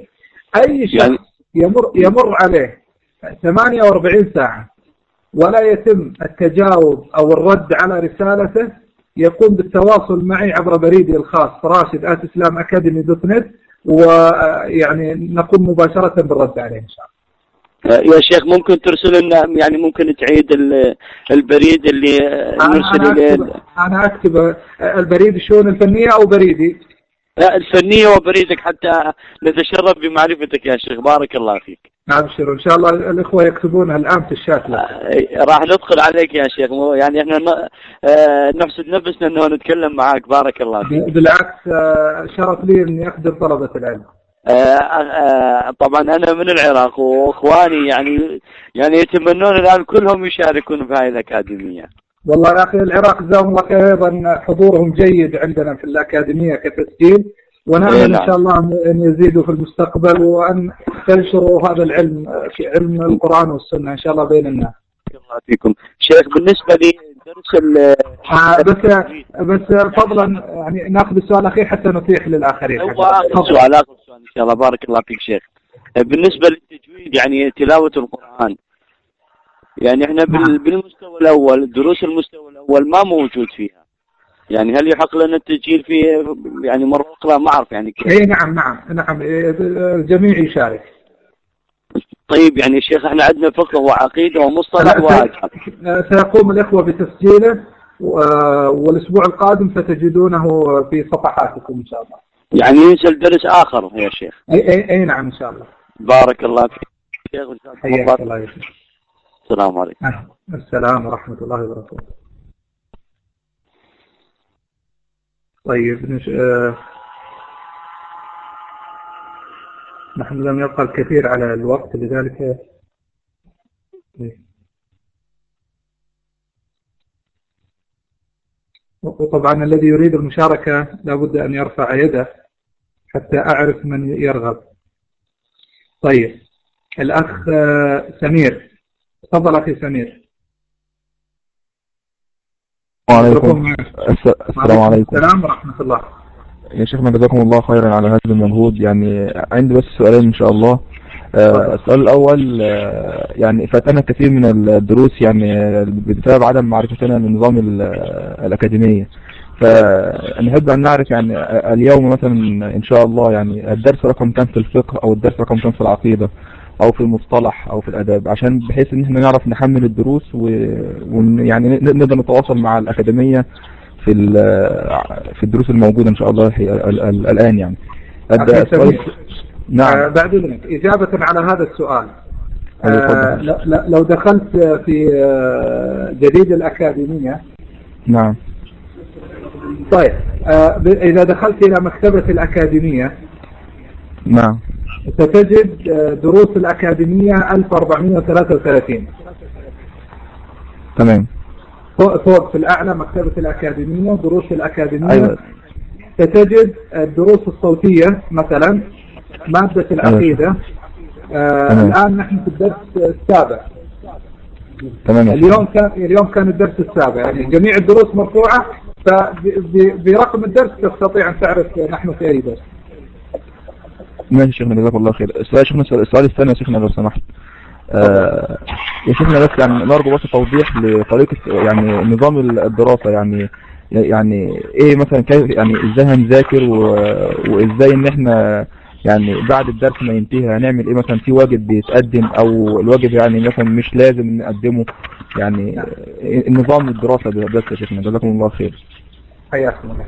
أي شخص يعني- يمر يمر عليه 48 ساعة ولا يتم التجاوب أو الرد على رسالته يقوم بالتواصل معي عبر بريدي الخاص راشد آت إسلام أكاديمي دوت نت. ويعني نقوم مباشرة بالرد عليه إن شاء الله. يا شيخ ممكن ترسل لنا يعني ممكن تعيد ال- البريد اللي نرسل إليه؟ أنا أكتب آه، البريد الشؤون الفنية أو بريدي. الفنيه وبريدك حتى نتشرف بمعرفتك يا شيخ. بارك الله فيك. ابشر إن شاء الله الإخوة يكتبونها الآن في الشات. آه، راح ندخل عليك يا شيخ. يعني إحنا آه، نحسد نفسنا إنه نتكلم معاك. بارك الله فيك. بالعكس آه، شرف لي إني اخدم طلبة العلم. طبعا أنا من العراق وإخواني يعني يعني يتمنون الآن كلهم يشاركون في هذه الأكاديمية. والله يا أخي العراق جزاهم الله خير أيضا حضورهم جيد عندنا في الأكاديمية كتسجيل إيه ونامل إن نعم. شاء الله ان يزيدوا في المستقبل وأن تنشروا هذا العلم في علم القرآن والسنة إن شاء الله بين الناس. الله فيكم شيخ بالنسبة لي درس ال- آه، بس بس فضلا يعني نأخذ السؤال الاخير حتى نتيح للآخرين. هو آخر تفضل. سؤال آخر سؤال إن شاء الله بارك الله فيك شيخ بالنسبة للتجويد يعني تلاوة القرآن يعني إحنا نعم. بالمستوى الأول دروس المستوى الأول ما موجود فيها. يعني هل يحق لنا التسجيل في يعني مرة أخرى؟ ما أعرف يعني كيف. اي نعم نعم نعم. الجميع يشارك. طيب يعني شيخ إحنا عندنا فقه وعقيدة ومصطلح واجب سيقوم الإخوة بتسجيله و- والأسبوع القادم ستجدونه في صفحاتكم إن شاء الله. يعني ينزل درس آخر يا شيخ. أي, أي, أي نعم إن شاء الله. بارك الله فيك. شيخ. الله يسلمك السلام عليكم. آه، السلام ورحمة الله وبركاته. طيب نش... آه، نحن لم يبقى الكثير على الوقت لذلك وطبعا الذي يريد المشاركة لابد أن يرفع يده حتى أعرف من يرغب. طيب الأخ آه، سمير. تفضل أخي سمير. وعليكم الس- السلام عليكم. السلام ورحمة الله. يا شيخنا جزاكم الله خيرا على هذا المجهود. يعني عندي بس سؤالين إن شاء الله. آه، السؤال الأول آه، يعني فاتنا كثير من الدروس يعني بسبب عدم معرفتنا لنظام ال- آه، الأكاديمية. فنحب أن نعرف يعني آه، اليوم مثلا إن شاء الله يعني الدرس رقم كام في الفقه أو الدرس رقم كام في العقيدة؟ أو في المصطلح أو في الأداب عشان بحيث إن إحنا نعرف نحمل الدروس ويعني نقدر نتواصل مع الأكاديمية في ال- في الدروس الموجودة إن شاء الله هي ال- ال- الآن يعني. سمير آه، نعم. بعد إذنك إجابة على هذا السؤال. أيوة،. آه، لو دخلت في آه، جديد الأكاديمية. نعم. طيب آه، إذا دخلت إلى مكتبة الأكاديمية نعم. ستجد آه، دروس الأكاديمية 1433 تمام. فوق فوق في الأعلى مكتبة الأكاديمية دروس الأكاديمية. أيوه. ستجد الدروس الصوتية مثلا مادة العقيدة. آه تمام. الآن نحن في الدرس السابع. تمام. اليوم كان اليوم كان الدرس السابع. يعني جميع الدروس مرفوعة فبرقم الدرس تستطيع أن تعرف نحن في أي درس. ماشي شيخنا جزاك الله خير. السؤال شيخنا السؤال الثاني يا شيخنا لو سمحت. آه يا شيخنا بس يعني نرجو بس توضيح لطريقة يعني نظام الدراسة يعني يعني إيه مثلا كيف يعني إزاي هنذاكر وإزاي إن إحنا يعني بعد الدرس ما ينتهي هنعمل إيه؟ مثلا في واجب بيتقدم أو الواجب يعني مثلا مش لازم نقدمه. يعني نظام الدراسة بس يا شيخنا. جزاكم الله خير. حياكم الله.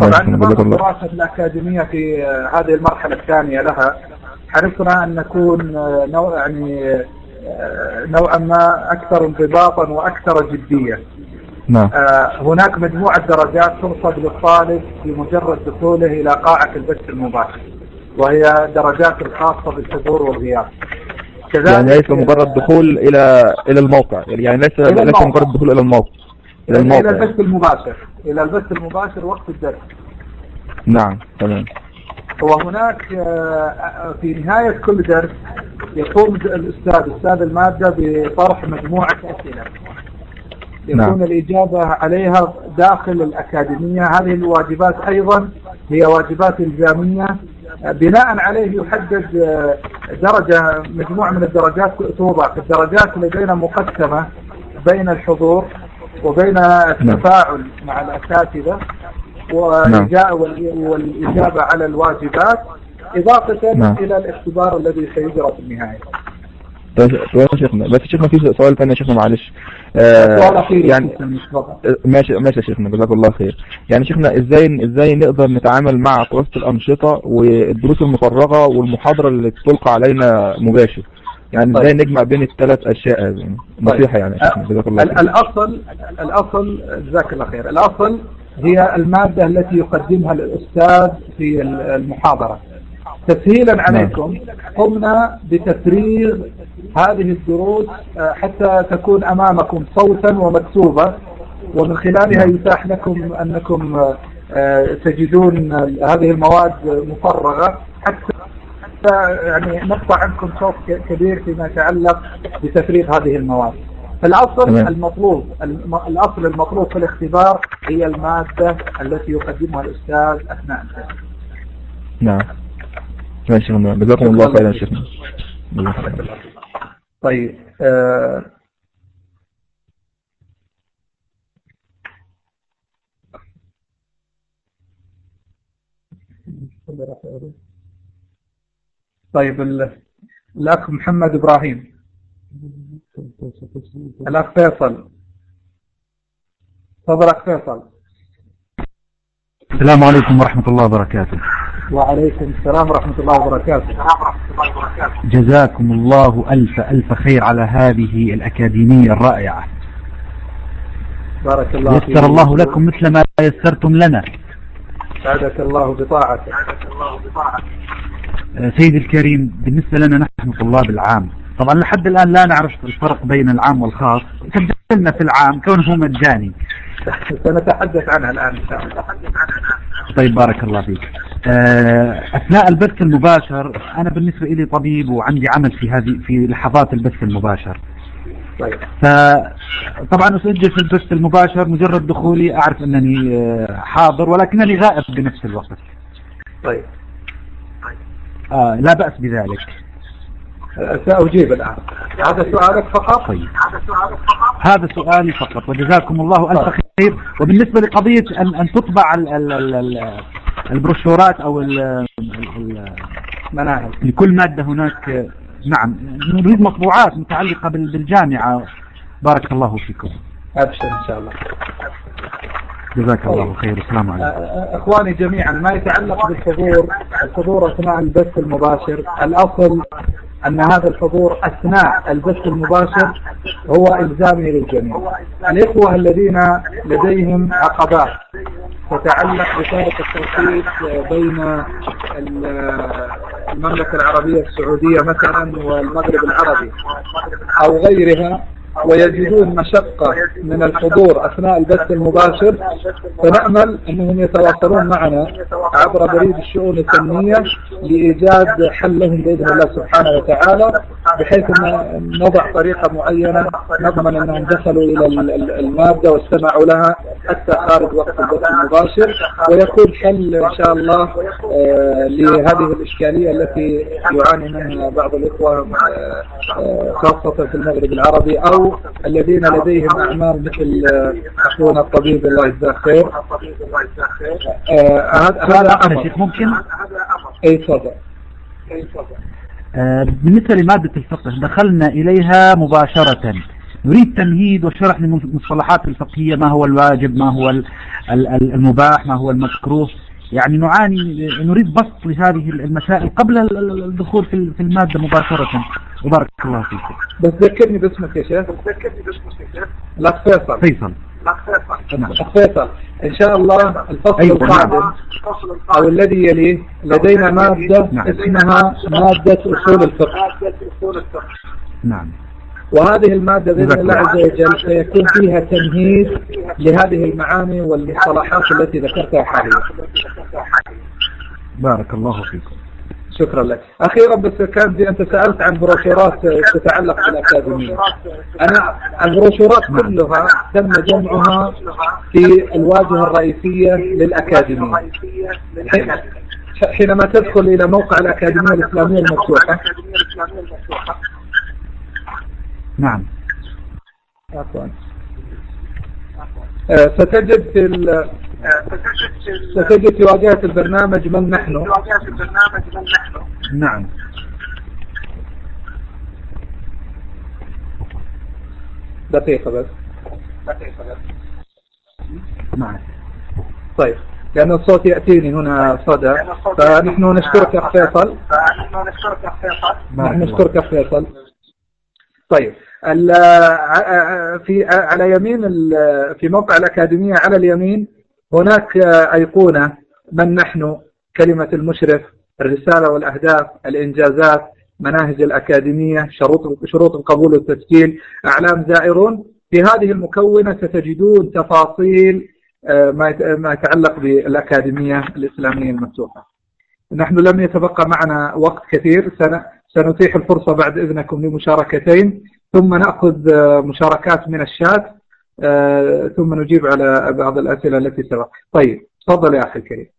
طبعا نظام. الدراسة الأكاديمية في هذه المرحلة الثانية لها حرصنا أن نكون آه، نوع يعني آه، نوعا ما أكثر انضباطا وأكثر جدية. نعم. آه، هناك مجموعة درجات ترصد للطالب بمجرد دخوله إلى قاعة البث المباشر وهي درجات الخاصة بالحضور والغياب. يعني ليس مجرد دخول إلى إلى الموقع. يعني ليس إلى ليس. مجرد دخول إلى الموقع. إلى إلى الموقع. البث المباشر. إلى البث المباشر وقت الدرس. نعم تمام. وهناك آه، في نهاية كل درس يقوم الأستاذ أستاذ المادة بطرح مجموعة أسئلة. يكون نعم. الإجابة عليها داخل الأكاديمية. هذه الواجبات أيضا هي واجبات إلزامية. آه، بناء عليه يحدد آه، درجة مجموعة من الدرجات توضع الدرجات لدينا مقسمة بين الحضور وبين التفاعل مع الأساتذة وال- والإجابة على الواجبات إضافة نعم. إلى الاختبار الذي سيجرى في النهاية. شيخنا بس شيخنا في سؤال ثاني يا شيخنا معلش. آه يعني تفضل. ماشي ماشي يا شيخنا جزاك الله خير. يعني شيخنا إزاي إزاي نقدر نتعامل مع كراسة الأنشطة والدروس المفرغة والمحاضرة اللي تلقى علينا مباشر؟ يعني إزاي طيب. نجمع بين الثلاث أشياء يعني نصيحة يعني شيخنا جزاك الله ال- خير. الأصل الأصل جزاك الله خير. الأصل هي المادة التي يقدمها الأستاذ في ال- المحاضرة. تسهيلا عليكم قمنا بتفريغ هذه الدروس آه، حتى تكون أمامكم صوتا ومكتوبة ومن خلالها يتاح لكم أنكم آه، آه، تجدون هذه المواد مفرغة حتى يعني نقطع عنكم شوط ك- كبير فيما يتعلق بتفريغ هذه المواد. فالأصل تمام. المطلوب الم- الأصل المطلوب في الاختبار هي المادة التي يقدمها الأستاذ أثناء الدرس نعم. ماشي جزاكم الله خيرا شيخنا جزاكم الله خير. طيب آه طيب ال- الأخ محمد إبراهيم. الأخ فيصل. تفضل أخ فيصل. السلام عليكم ورحمة الله وبركاته. وعليكم السلام ورحمة الله وبركاته. جزاكم الله ألف ألف خير على هذه الأكاديمية الرائعة. بارك الله يسر الله لكم مثل ما يسرتم لنا. سعدك الله بطاعته آه، سيدي الكريم بالنسبة لنا نحن طلاب العام. طبعا لحد الآن لا نعرف الفرق بين العام والخاص. سجلنا في العام كونه مجاني. سنتحدث عنها الآن طيب بارك الله فيك. آه، أثناء البث المباشر أنا بالنسبة لي طبيب وعندي عمل في هذه في لحظات البث المباشر. طيب. فطبعا أسجل في البث المباشر مجرد دخولي أعرف أنني آه، حاضر ولكنني غائب بنفس الوقت. طيب. آه لا بأس بذلك. سأجيب الآن. هذا سؤالك فقط؟ طيب. هذا سؤالي فقط وجزاكم الله ألف خير. وبالنسبة لقضية أن, أن تطبع ال ال ال ال البروشورات أو ال ال مناهج لكل مادة هناك نعم نريد مطبوعات متعلقة بال- بالجامعة. بارك الله فيكم. أبشر إن شاء الله. جزاك الله خير. السلام عليكم. إخواني جميعا ما يتعلق بالحضور الحضور أثناء البث المباشر. الأصل أن هذا الحضور أثناء البث المباشر هو الزامي للجميع. الإخوة الذين لديهم عقبات تتعلق بطريقه التوفيق بين ال- المملكة العربية السعودية مثلا والمغرب العربي أو غيرها ويجدون مشقة من الحضور أثناء البث المباشر. فنأمل أنهم يتواصلون معنا عبر بريد الشؤون الفنية لإيجاد حل لهم بإذن الله سبحانه وتعالى بحيث أن نضع طريقة معينة نضمن أنهم دخلوا إلى المادة واستمعوا لها حتى خارج وقت البث المباشر. ويكون حل إن شاء الله آه، لهذه الإشكالية التي يعاني منها بعض الإخوة آه، آه، خاصة في المغرب العربي أو الذين لديهم أعمال مثل أخونا الطبيب الله يجزاه خير. هذا أمر. ممكن؟ أي تفضل. بالنسبة لمادة الفقه دخلنا إليها مباشرة. نريد تمهيد وشرح للمصطلحات الفقهية ما هو الواجب ما هو المباح ما هو المكروه. يعني نعاني نريد بسط لهذه المسائل قبل الدخول في المادة مباشرة. وبارك الله فيك. بس ذكرني باسمك يا شيخ. ذكرني باسمك يا شيخ. الأخ فيصل. فيصل. الأخ فيصل. إن شاء الله الفصل أيوة القادم نعم. أو الذي يليه لدينا مادة نعم. اسمها مادة أصول الفقه. نعم. وهذه المادة بإذن الله عز وجل سيكون فيها تمهيد لهذه المعاني والمصطلحات التي ذكرتها حاليا. بارك الله فيكم. شكرا لك. أخيرا بس كان أنت سألت عن بروشورات تتعلق بالأكاديمية. أنا البروشورات كلها تم جمعها في الواجهة الرئيسية للأكاديمية. حينما تدخل إلى موقع الأكاديمية الإسلامية المفتوحة نعم. عفوا. آه، ستجد في ستجد في واجهة البرنامج من نحن. نعم. دقيقة بس. دقيقة بس نعم. طيب لأن الصوت يأتيني هنا صدى. فنحن نشكرك أخ فيصل. نحن نشكرك أخ فيصل. طيب. في على يمين في موقع الأكاديمية على اليمين هناك أيقونة من نحن كلمة المشرف الرسالة والأهداف الإنجازات مناهج الأكاديمية شروط شروط القبول والتسجيل أعلام زائرون. في هذه المكونة ستجدون تفاصيل آه، ما يتعلق بالأكاديمية الإسلامية المفتوحة. نحن لم يتبقى معنا وقت كثير. سنتيح الفرصة بعد إذنكم لمشاركتين. ثم نأخذ آه، مشاركات من الشات آه، ثم نجيب على بعض الأسئلة التي سبق. طيب تفضل يا أخي الكريم.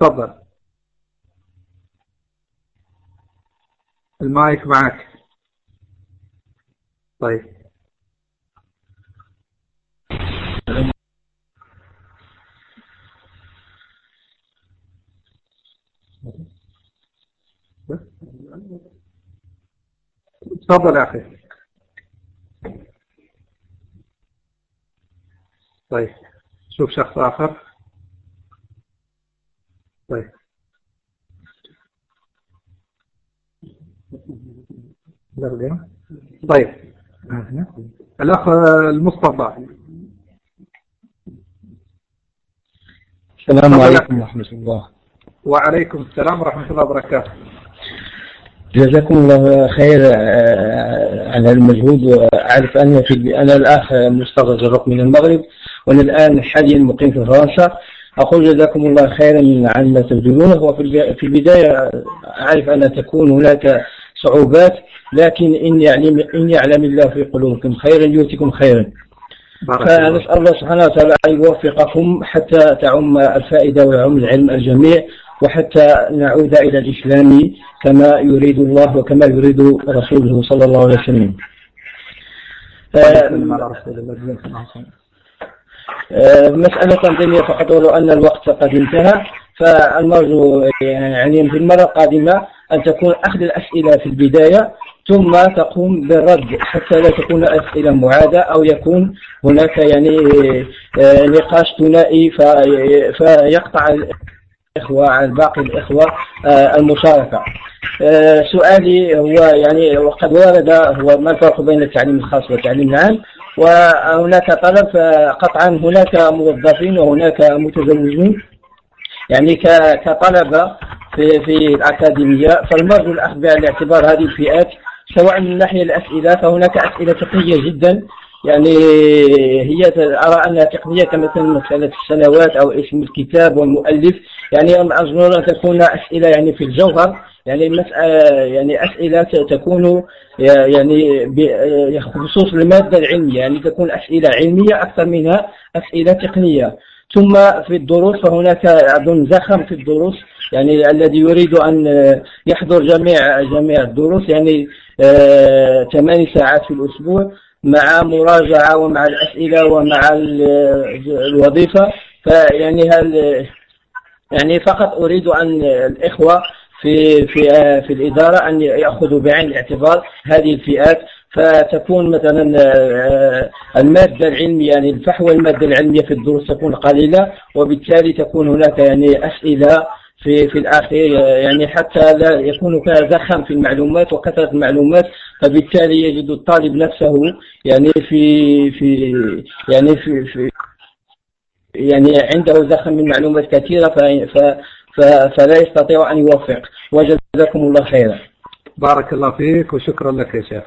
تفضل. المايك معك. طيب. تفضل يا أخي. طيب شوف شخص آخر. طيب. طيب. الأخ المصطفى. السلام عليكم ورحمة الله. وعليكم السلام ورحمة الله وبركاته. جزاكم الله خير آه، على المجهود وأعرف أن في أنا الأخ مستغرق من المغرب وأنا الآن حاليا مقيم في فرنسا. أقول جزاكم الله خيرا عن ما تبذلونه وفي البداية أعرف أن تكون هناك صعوبات لكن إن يعلم, إن يعلم الله في قلوبكم خيرا يؤتكم خيرا. فنسأل الله سبحانه وتعالى أن يوفقكم حتى تعم الفائدة ويعم العلم الجميع. وحتى نعود إلى الإسلام كما يريد الله وكما يريد رسوله صلى الله عليه وسلم. آه، مسألة تنظيمية فقط ولو أن الوقت قد انتهى فالمرجو يعني في المرة القادمة أن تكون أخذ الأسئلة في البداية ثم تقوم بالرد حتى لا تكون أسئلة معادة أو يكون هناك يعني آه، نقاش ثنائي فيقطع الإخوة عن باقي الإخوة آه، المشاركة. آه، سؤالي هو يعني وقد ورد هو ما الفرق بين التعليم الخاص والتعليم العام؟ وهناك طلب قطعا هناك موظفين وهناك متزوجين يعني كطلبة في في الأكاديمية فالمرجو الأخذ بعين الاعتبار هذه الفئات سواء من ناحية الأسئلة فهناك أسئلة تقنية جدا. يعني هي أرى أنها تقنية كمثلا مسألة السنوات أو اسم الكتاب والمؤلف يعني أظن أن تكون أسئلة يعني في الجوهر يعني مسألة يعني أسئلة تكون يعني بخصوص المادة العلمية يعني تكون أسئلة علمية أكثر منها أسئلة تقنية. ثم في الدروس فهناك أظن زخم في الدروس يعني الذي يريد أن يحضر جميع جميع الدروس يعني آه، ثماني ساعات في الأسبوع. مع مراجعة ومع الأسئلة ومع الوظيفة. فيعني هل يعني فقط أريد أن الإخوة في في في الإدارة أن يأخذوا بعين الاعتبار هذه الفئات. فتكون مثلا آه، المادة العلمية يعني الفحوى المادة العلمية في الدروس تكون قليلة وبالتالي تكون هناك يعني أسئلة في في الآخر يعني حتى لا يكون زخم في المعلومات وكثرة المعلومات فبالتالي يجد الطالب نفسه يعني في في يعني في, في يعني عنده زخم من معلومات كثيرة فلا يستطيع أن يوفق. وجزاكم الله خيرا. بارك الله فيك وشكرا لك يا شيخ.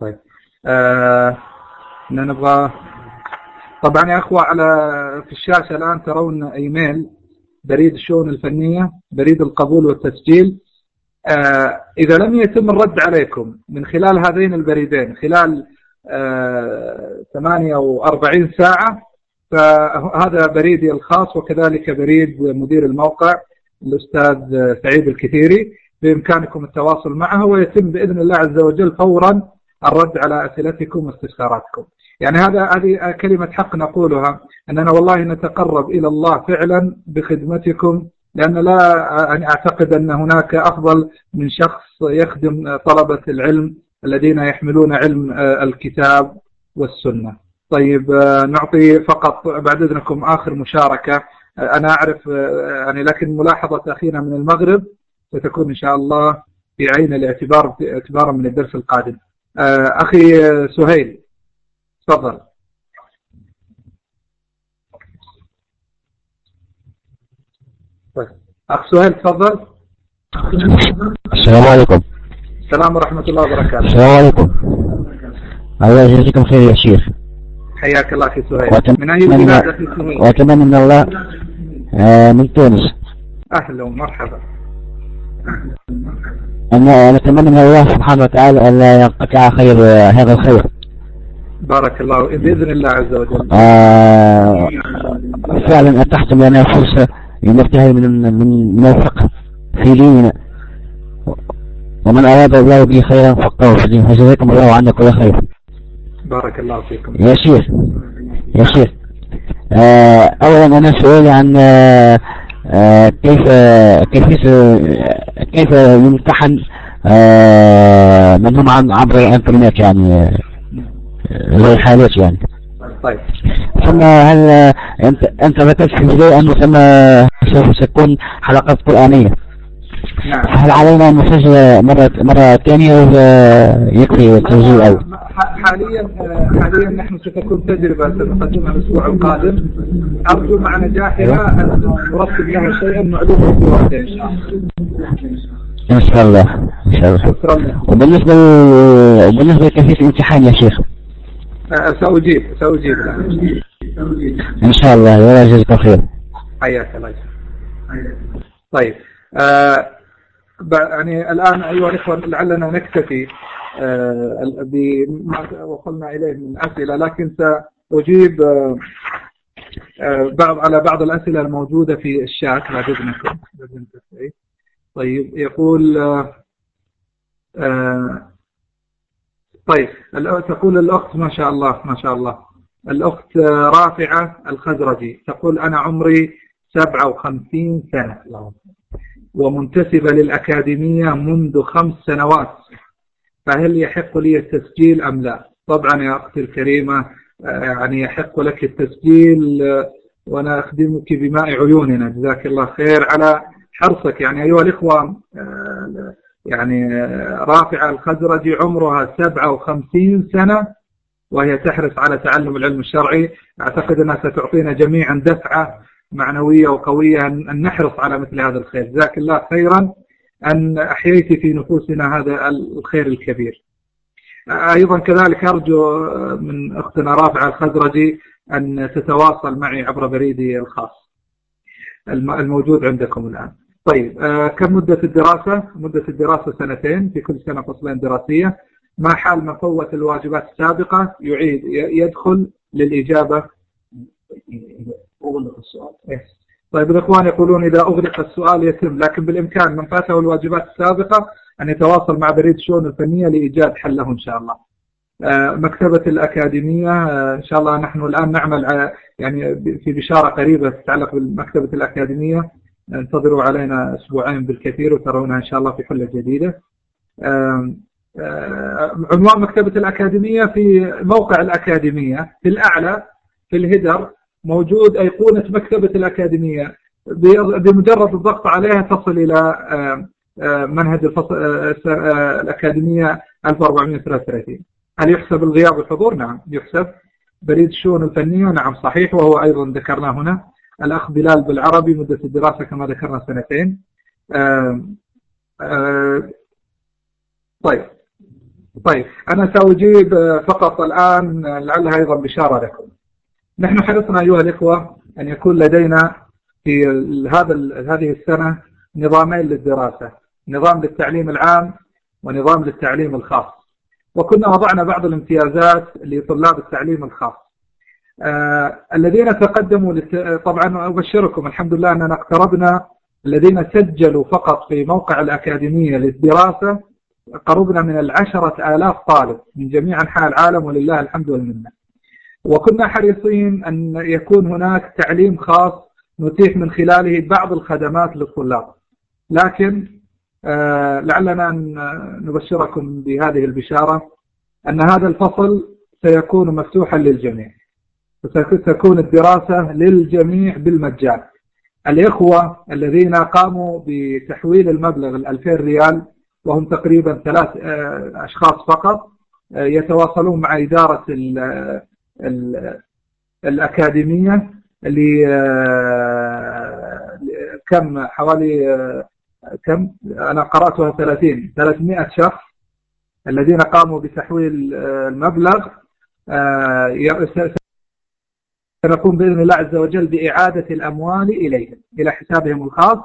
طيب. آه نبغى طبعا يا أخوة على في الشاشة الآن ترون إيميل بريد الشؤون الفنية بريد القبول والتسجيل. آه إذا لم يتم الرد عليكم من خلال هذين البريدين خلال آه 48 ساعة فهذا بريدي الخاص وكذلك بريد مدير الموقع الأستاذ سعيد الكثيري بإمكانكم التواصل معه ويتم بإذن الله عز وجل فورا الرد على أسئلتكم واستفساراتكم. يعني هذا هذه كلمة حق نقولها أننا والله نتقرب إلى الله فعلا بخدمتكم لأن لا يعني أعتقد أن هناك أفضل من شخص يخدم طلبة العلم الذين يحملون علم الكتاب والسنة. طيب نعطي فقط بعد إذنكم آخر مشاركة. أنا أعرف يعني لكن ملاحظة أخينا من المغرب ستكون إن شاء الله في عين الاعتبار اعتبارا من الدرس القادم. أخي سهيل تفضل. أخ سهيل تفضل. السلام عليكم. السلام ورحمة الله وبركاته. السلام عليكم. الله يجزيكم خير يا شيخ. حياك الله أخي سهيل. من أي بلاد أخي سهيل؟ وأتمنى من الله آه من تونس. أهلا ومرحبا. أنا نتمنى من الله سبحانه وتعالى أن لا ينقطع خير هذا الخير. بارك الله بإذن الله عز وجل. آه فعلا أتحت لنا فرصة لنبتهل من من من الفقه في ديننا. ومن أراد الله به خيرا فقه في دينه. فجزاكم الله عنا كل خير. بارك الله فيكم. يا شيخ يا شيخ. آه أولا أنا سؤالي عن آه كيف كيف كيف يمتحن آه من هم عبر الانترنت يعني زي الحالات يعني؟ طيب. ثم هل انت انت ذكرت في البدايه انه ثم سوف تكون حلقات قرآنية؟ نعم. هل علينا ان نسجل مرة مرة ثانية ولا يكفي التسجيل الأول؟ حاليا حاليا نحن ستكون تجربة سنقدمها الأسبوع القادم. أرجو مع نجاحها أن نرتب لها شيئا نعلمه في وقته إن شاء الله. إن شاء الله إن شاء الله. شكرا. لك وبالنسبة وبالنسبة لكيفية الامتحان يا شيخ؟ أه، سأجيب الآن إن شاء الله. ولا يجزيك خير. حياك الله. طيب آه يعني الآن أيها الإخوة لعلنا نكتفي آه بما وصلنا إليه من أسئلة لكن سأجيب آه بعض على بعض الأسئلة الموجودة في الشات. بعد إذنكم طيب يقول طيب تقول الأخت ما شاء الله ما شاء الله. الأخت رافعة الخزرجي تقول أنا عمري 57 سنة. ومنتسبة للأكاديمية منذ خمس سنوات. فهل يحق لي التسجيل أم لا؟ طبعا يا أختي الكريمة يعني يحق لك التسجيل وأنا أخدمك بماء عيوننا. جزاك الله خير. على حرصك يعني أيها الإخوة يعني رافعة الخزرجي عمرها 57 سنة وهي تحرص على تعلم العلم الشرعي. أعتقد أنها ستعطينا جميعا دفعة معنوية وقوية أن نحرص على مثل هذا الخير. جزاك الله خيرا أن أحييت في نفوسنا هذا الخير الكبير. أيضا كذلك أرجو من أختنا رافعة الخزرجي أن تتواصل معي عبر بريدي الخاص الموجود عندكم الآن. طيب آه، كم مدة الدراسة؟ مدة الدراسة سنتين في كل سنة فصلين دراسية. ما حال من فوت الواجبات السابقة؟ يعيد يدخل للإجابة. أغلق السؤال. إيه. طيب الإخوان يقولون إذا أغلق السؤال يتم لكن بالإمكان من فاته الواجبات السابقة أن يتواصل مع بريد الشؤون الفنية لإيجاد حل له إن شاء الله. آه، مكتبة الأكاديمية آه، إن شاء الله نحن الآن نعمل يعني في بشارة قريبة تتعلق بمكتبة الأكاديمية. انتظروا علينا أسبوعين بالكثير وترونها إن شاء الله في حلة جديدة. آه، عنوان مكتبة الأكاديمية في موقع الأكاديمية في الأعلى في الهدر موجود أيقونة مكتبة الأكاديمية. بمجرد الضغط عليها تصل إلى منهج الفصل الأكاديمية 1433 هل يحسب الغياب والحضور؟ نعم يحسب. بريد الشؤون الفنية؟ نعم صحيح وهو أيضا ذكرناه هنا. الأخ بلال بالعربي مدة الدراسة كما ذكرنا سنتين. طيب طيب. أنا سأجيب فقط الآن لعلها أيضا بشارة لكم. نحن حرصنا أيها الإخوة أن يكون لدينا في هذا هذه السنة نظامين للدراسة نظام للتعليم العام ونظام للتعليم الخاص. وكنا وضعنا بعض الامتيازات لطلاب التعليم الخاص. آه الذين تقدموا للت... طبعا أبشركم الحمد لله أننا اقتربنا الذين سجلوا فقط في موقع الأكاديمية للدراسة قربنا من العشرة آلاف طالب من جميع أنحاء العالم ولله الحمد والمنة. وكنا حريصين أن يكون هناك تعليم خاص نتيح من خلاله بعض الخدمات للطلاب. لكن آه، لعلنا نبشركم بهذه البشارة أن هذا الفصل سيكون مفتوحا للجميع. ستكون الدراسة للجميع بالمجان. الإخوة الذين قاموا بتحويل المبلغ الألفين ريال وهم تقريبا ثلاث آه، أشخاص فقط آه، يتواصلون مع إدارة ال ال الأكاديمية اللي كم حوالي كم؟ أنا قرأتها 30 300 شخص الذين قاموا بتحويل آه، المبلغ آه، سنقوم بإذن الله عز وجل بإعادة الأموال إليهم إلى حسابهم الخاص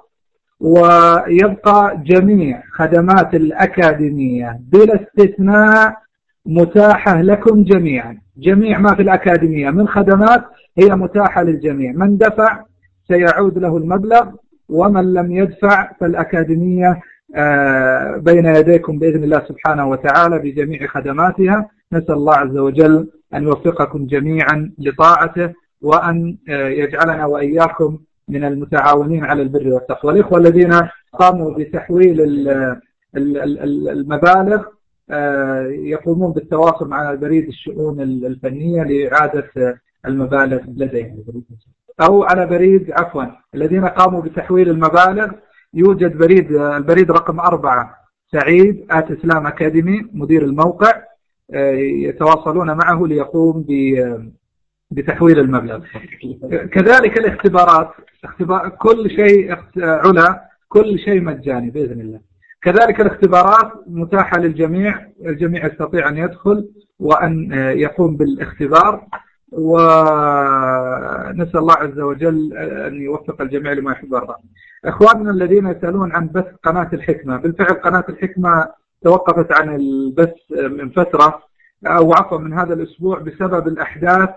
ويبقى جميع خدمات الأكاديمية بلا استثناء متاحة لكم جميعا. جميع ما في الأكاديمية من خدمات هي متاحة للجميع. من دفع سيعود له المبلغ ومن لم يدفع فالأكاديمية آه، بين يديكم بإذن الله سبحانه وتعالى بجميع خدماتها. نسأل الله عز وجل أن يوفقكم جميعا لطاعته وأن آه، يجعلنا وإياكم من المتعاونين على البر والتقوى. الإخوة الذين قاموا بتحويل المبالغ يقومون بالتواصل مع بريد الشؤون الفنية لإعادة المبالغ لديهم. أو على بريد عفوا الذين قاموا بتحويل المبالغ يوجد بريد البريد رقم أربعة سعيد آت إسلام أكاديمي مدير الموقع آه، يتواصلون معه ليقوم بتحويل المبلغ. كذلك الاختبارات اختبار كل شيء علا كل شيء مجاني بإذن الله. كذلك الاختبارات متاحة للجميع الجميع يستطيع أن يدخل وأن آه، يقوم بالاختبار. ونسأل الله عز وجل أن يوفق الجميع لما يحب ويرضى. إخواننا الذين يسألون عن بث قناة الحكمة بالفعل قناة الحكمة توقفت عن البث من فترة أو عفوا من هذا الأسبوع بسبب الأحداث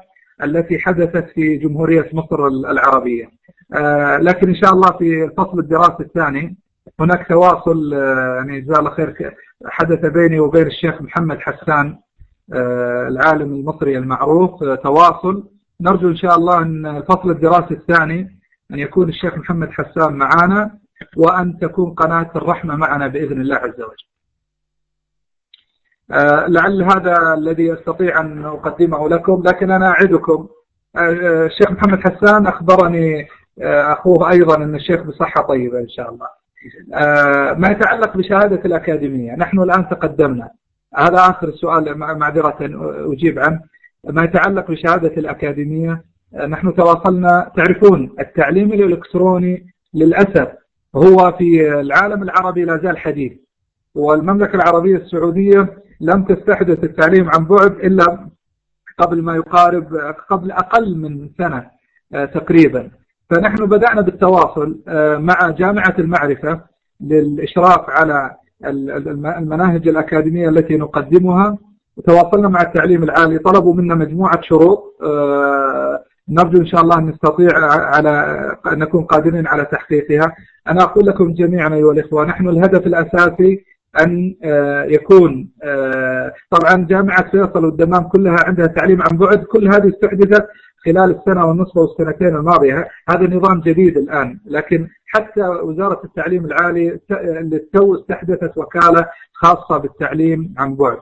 التي حدثت في جمهورية مصر العربية. آه، لكن إن شاء الله في الفصل الدراسي الثاني هناك تواصل آه، يعني جزاه الله خير حدث بيني وبين الشيخ محمد حسان آه، العالم المصري المعروف آه، تواصل. نرجو إن شاء الله أن الفصل الدراسي الثاني أن يكون الشيخ محمد حسان معنا وأن تكون قناة الرحمة معنا بإذن الله عز وجل. لعل هذا الذي أستطيع أن أقدمه لكم لكن أنا أعدكم. الشيخ محمد حسان أخبرني أخوه أيضا أن الشيخ بصحة طيبة إن شاء الله. ما يتعلق بشهادة الأكاديمية. نحن الآن تقدمنا. هذا آخر سؤال معذرة أجيب عنه. ما يتعلق بشهادة الأكاديمية؟ نحن تواصلنا. تعرفون التعليم الإلكتروني للأسف هو في العالم العربي لا زال حديث والمملكة العربية السعودية لم تستحدث التعليم عن بعد إلا قبل ما يقارب قبل أقل من سنة آه، تقريبا. فنحن بدأنا بالتواصل آه، مع جامعة المعرفة للإشراف على المناهج الأكاديمية التي نقدمها. وتواصلنا مع التعليم العالي طلبوا منا مجموعة شروط آه، نرجو إن شاء الله أن نستطيع على أن نكون قادرين على تحقيقها. أنا أقول لكم جميعا أيها الإخوة نحن الهدف الأساسي أن آه، يكون طبعا جامعة فيصل والدمام كلها عندها تعليم عن بعد كل هذه استحدثت خلال السنة والنصف والسنتين الماضية هذا نظام جديد الآن. لكن حتى وزارة التعليم العالي اللي تو استحدثت وكالة خاصة بالتعليم عن بعد.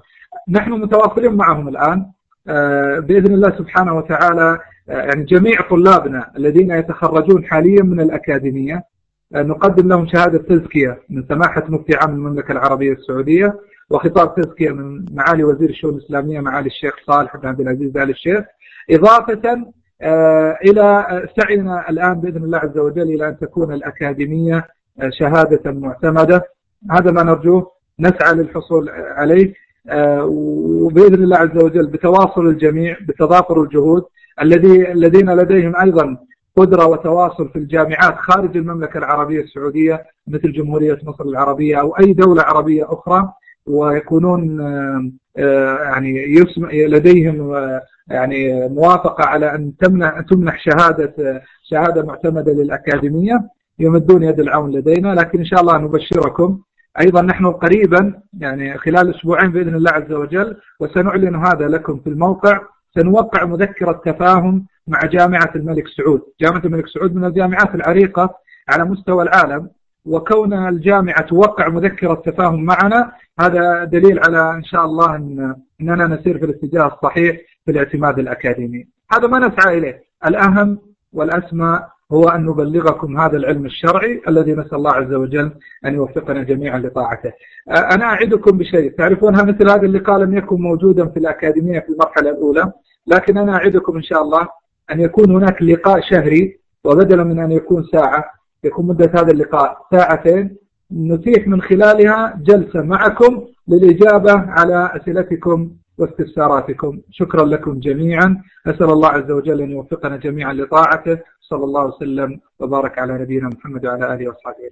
نحن متواصلين معهم الآن. آه، بإذن الله سبحانه وتعالى يعني جميع طلابنا الذين يتخرجون حاليا من الأكاديمية نقدم لهم شهادة تزكية من سماحة مفتي عام المملكة العربية السعودية. وخطاب تزكية من معالي وزير الشؤون الإسلامية معالي الشيخ صالح بن عبد العزيز آل الشيخ إضافة آه، إلى سعينا الآن بإذن الله عز وجل إلى أن تكون الأكاديمية آه، شهادة معتمدة. هذا ما نرجوه نسعى للحصول عليه آه، وبإذن الله عز وجل بتواصل الجميع بتضافر الجهود الذي الذين لديهم أيضا قدرة وتواصل في الجامعات خارج المملكة العربية السعودية مثل جمهورية مصر العربية أو أي دولة عربية أخرى. ويكونون آه، يعني لديهم آه، يعني موافقة على أن تمنح تمنح شهادة شهادة معتمدة للأكاديمية. يمدون يد العون لدينا لكن إن شاء الله نبشركم. أيضا نحن قريبا يعني خلال أسبوعين بإذن الله عز وجل وسنعلن هذا لكم في الموقع. سنوقع مذكرة تفاهم مع جامعة الملك سعود. جامعة الملك سعود من الجامعات العريقة على مستوى العالم. وكون الجامعة توقع مذكرة تفاهم معنا هذا دليل على إن شاء الله إن أننا نسير في الاتجاه الصحيح في الاعتماد الأكاديمي. هذا ما نسعى إليه. الأهم والأسمى هو أن نبلغكم هذا العلم الشرعي الذي نسأل الله عز وجل أن يوفقنا جميعا لطاعته. أنا أعدكم بشيء. تعرفونها مثل هذا اللقاء لم يكن موجودا في الأكاديمية في المرحلة الأولى لكن أنا أعدكم إن شاء الله أن يكون هناك لقاء شهري وبدلا من أن يكون ساعة يكون مدة هذا اللقاء ساعتين. نتيح من خلالها جلسة معكم للإجابة على أسئلتكم واستفساراتكم. شكرا لكم جميعا. أسأل الله عز وجل أن يوفقنا جميعا لطاعته. صلى الله وسلم وبارك على نبينا محمد وعلى آله وصحبه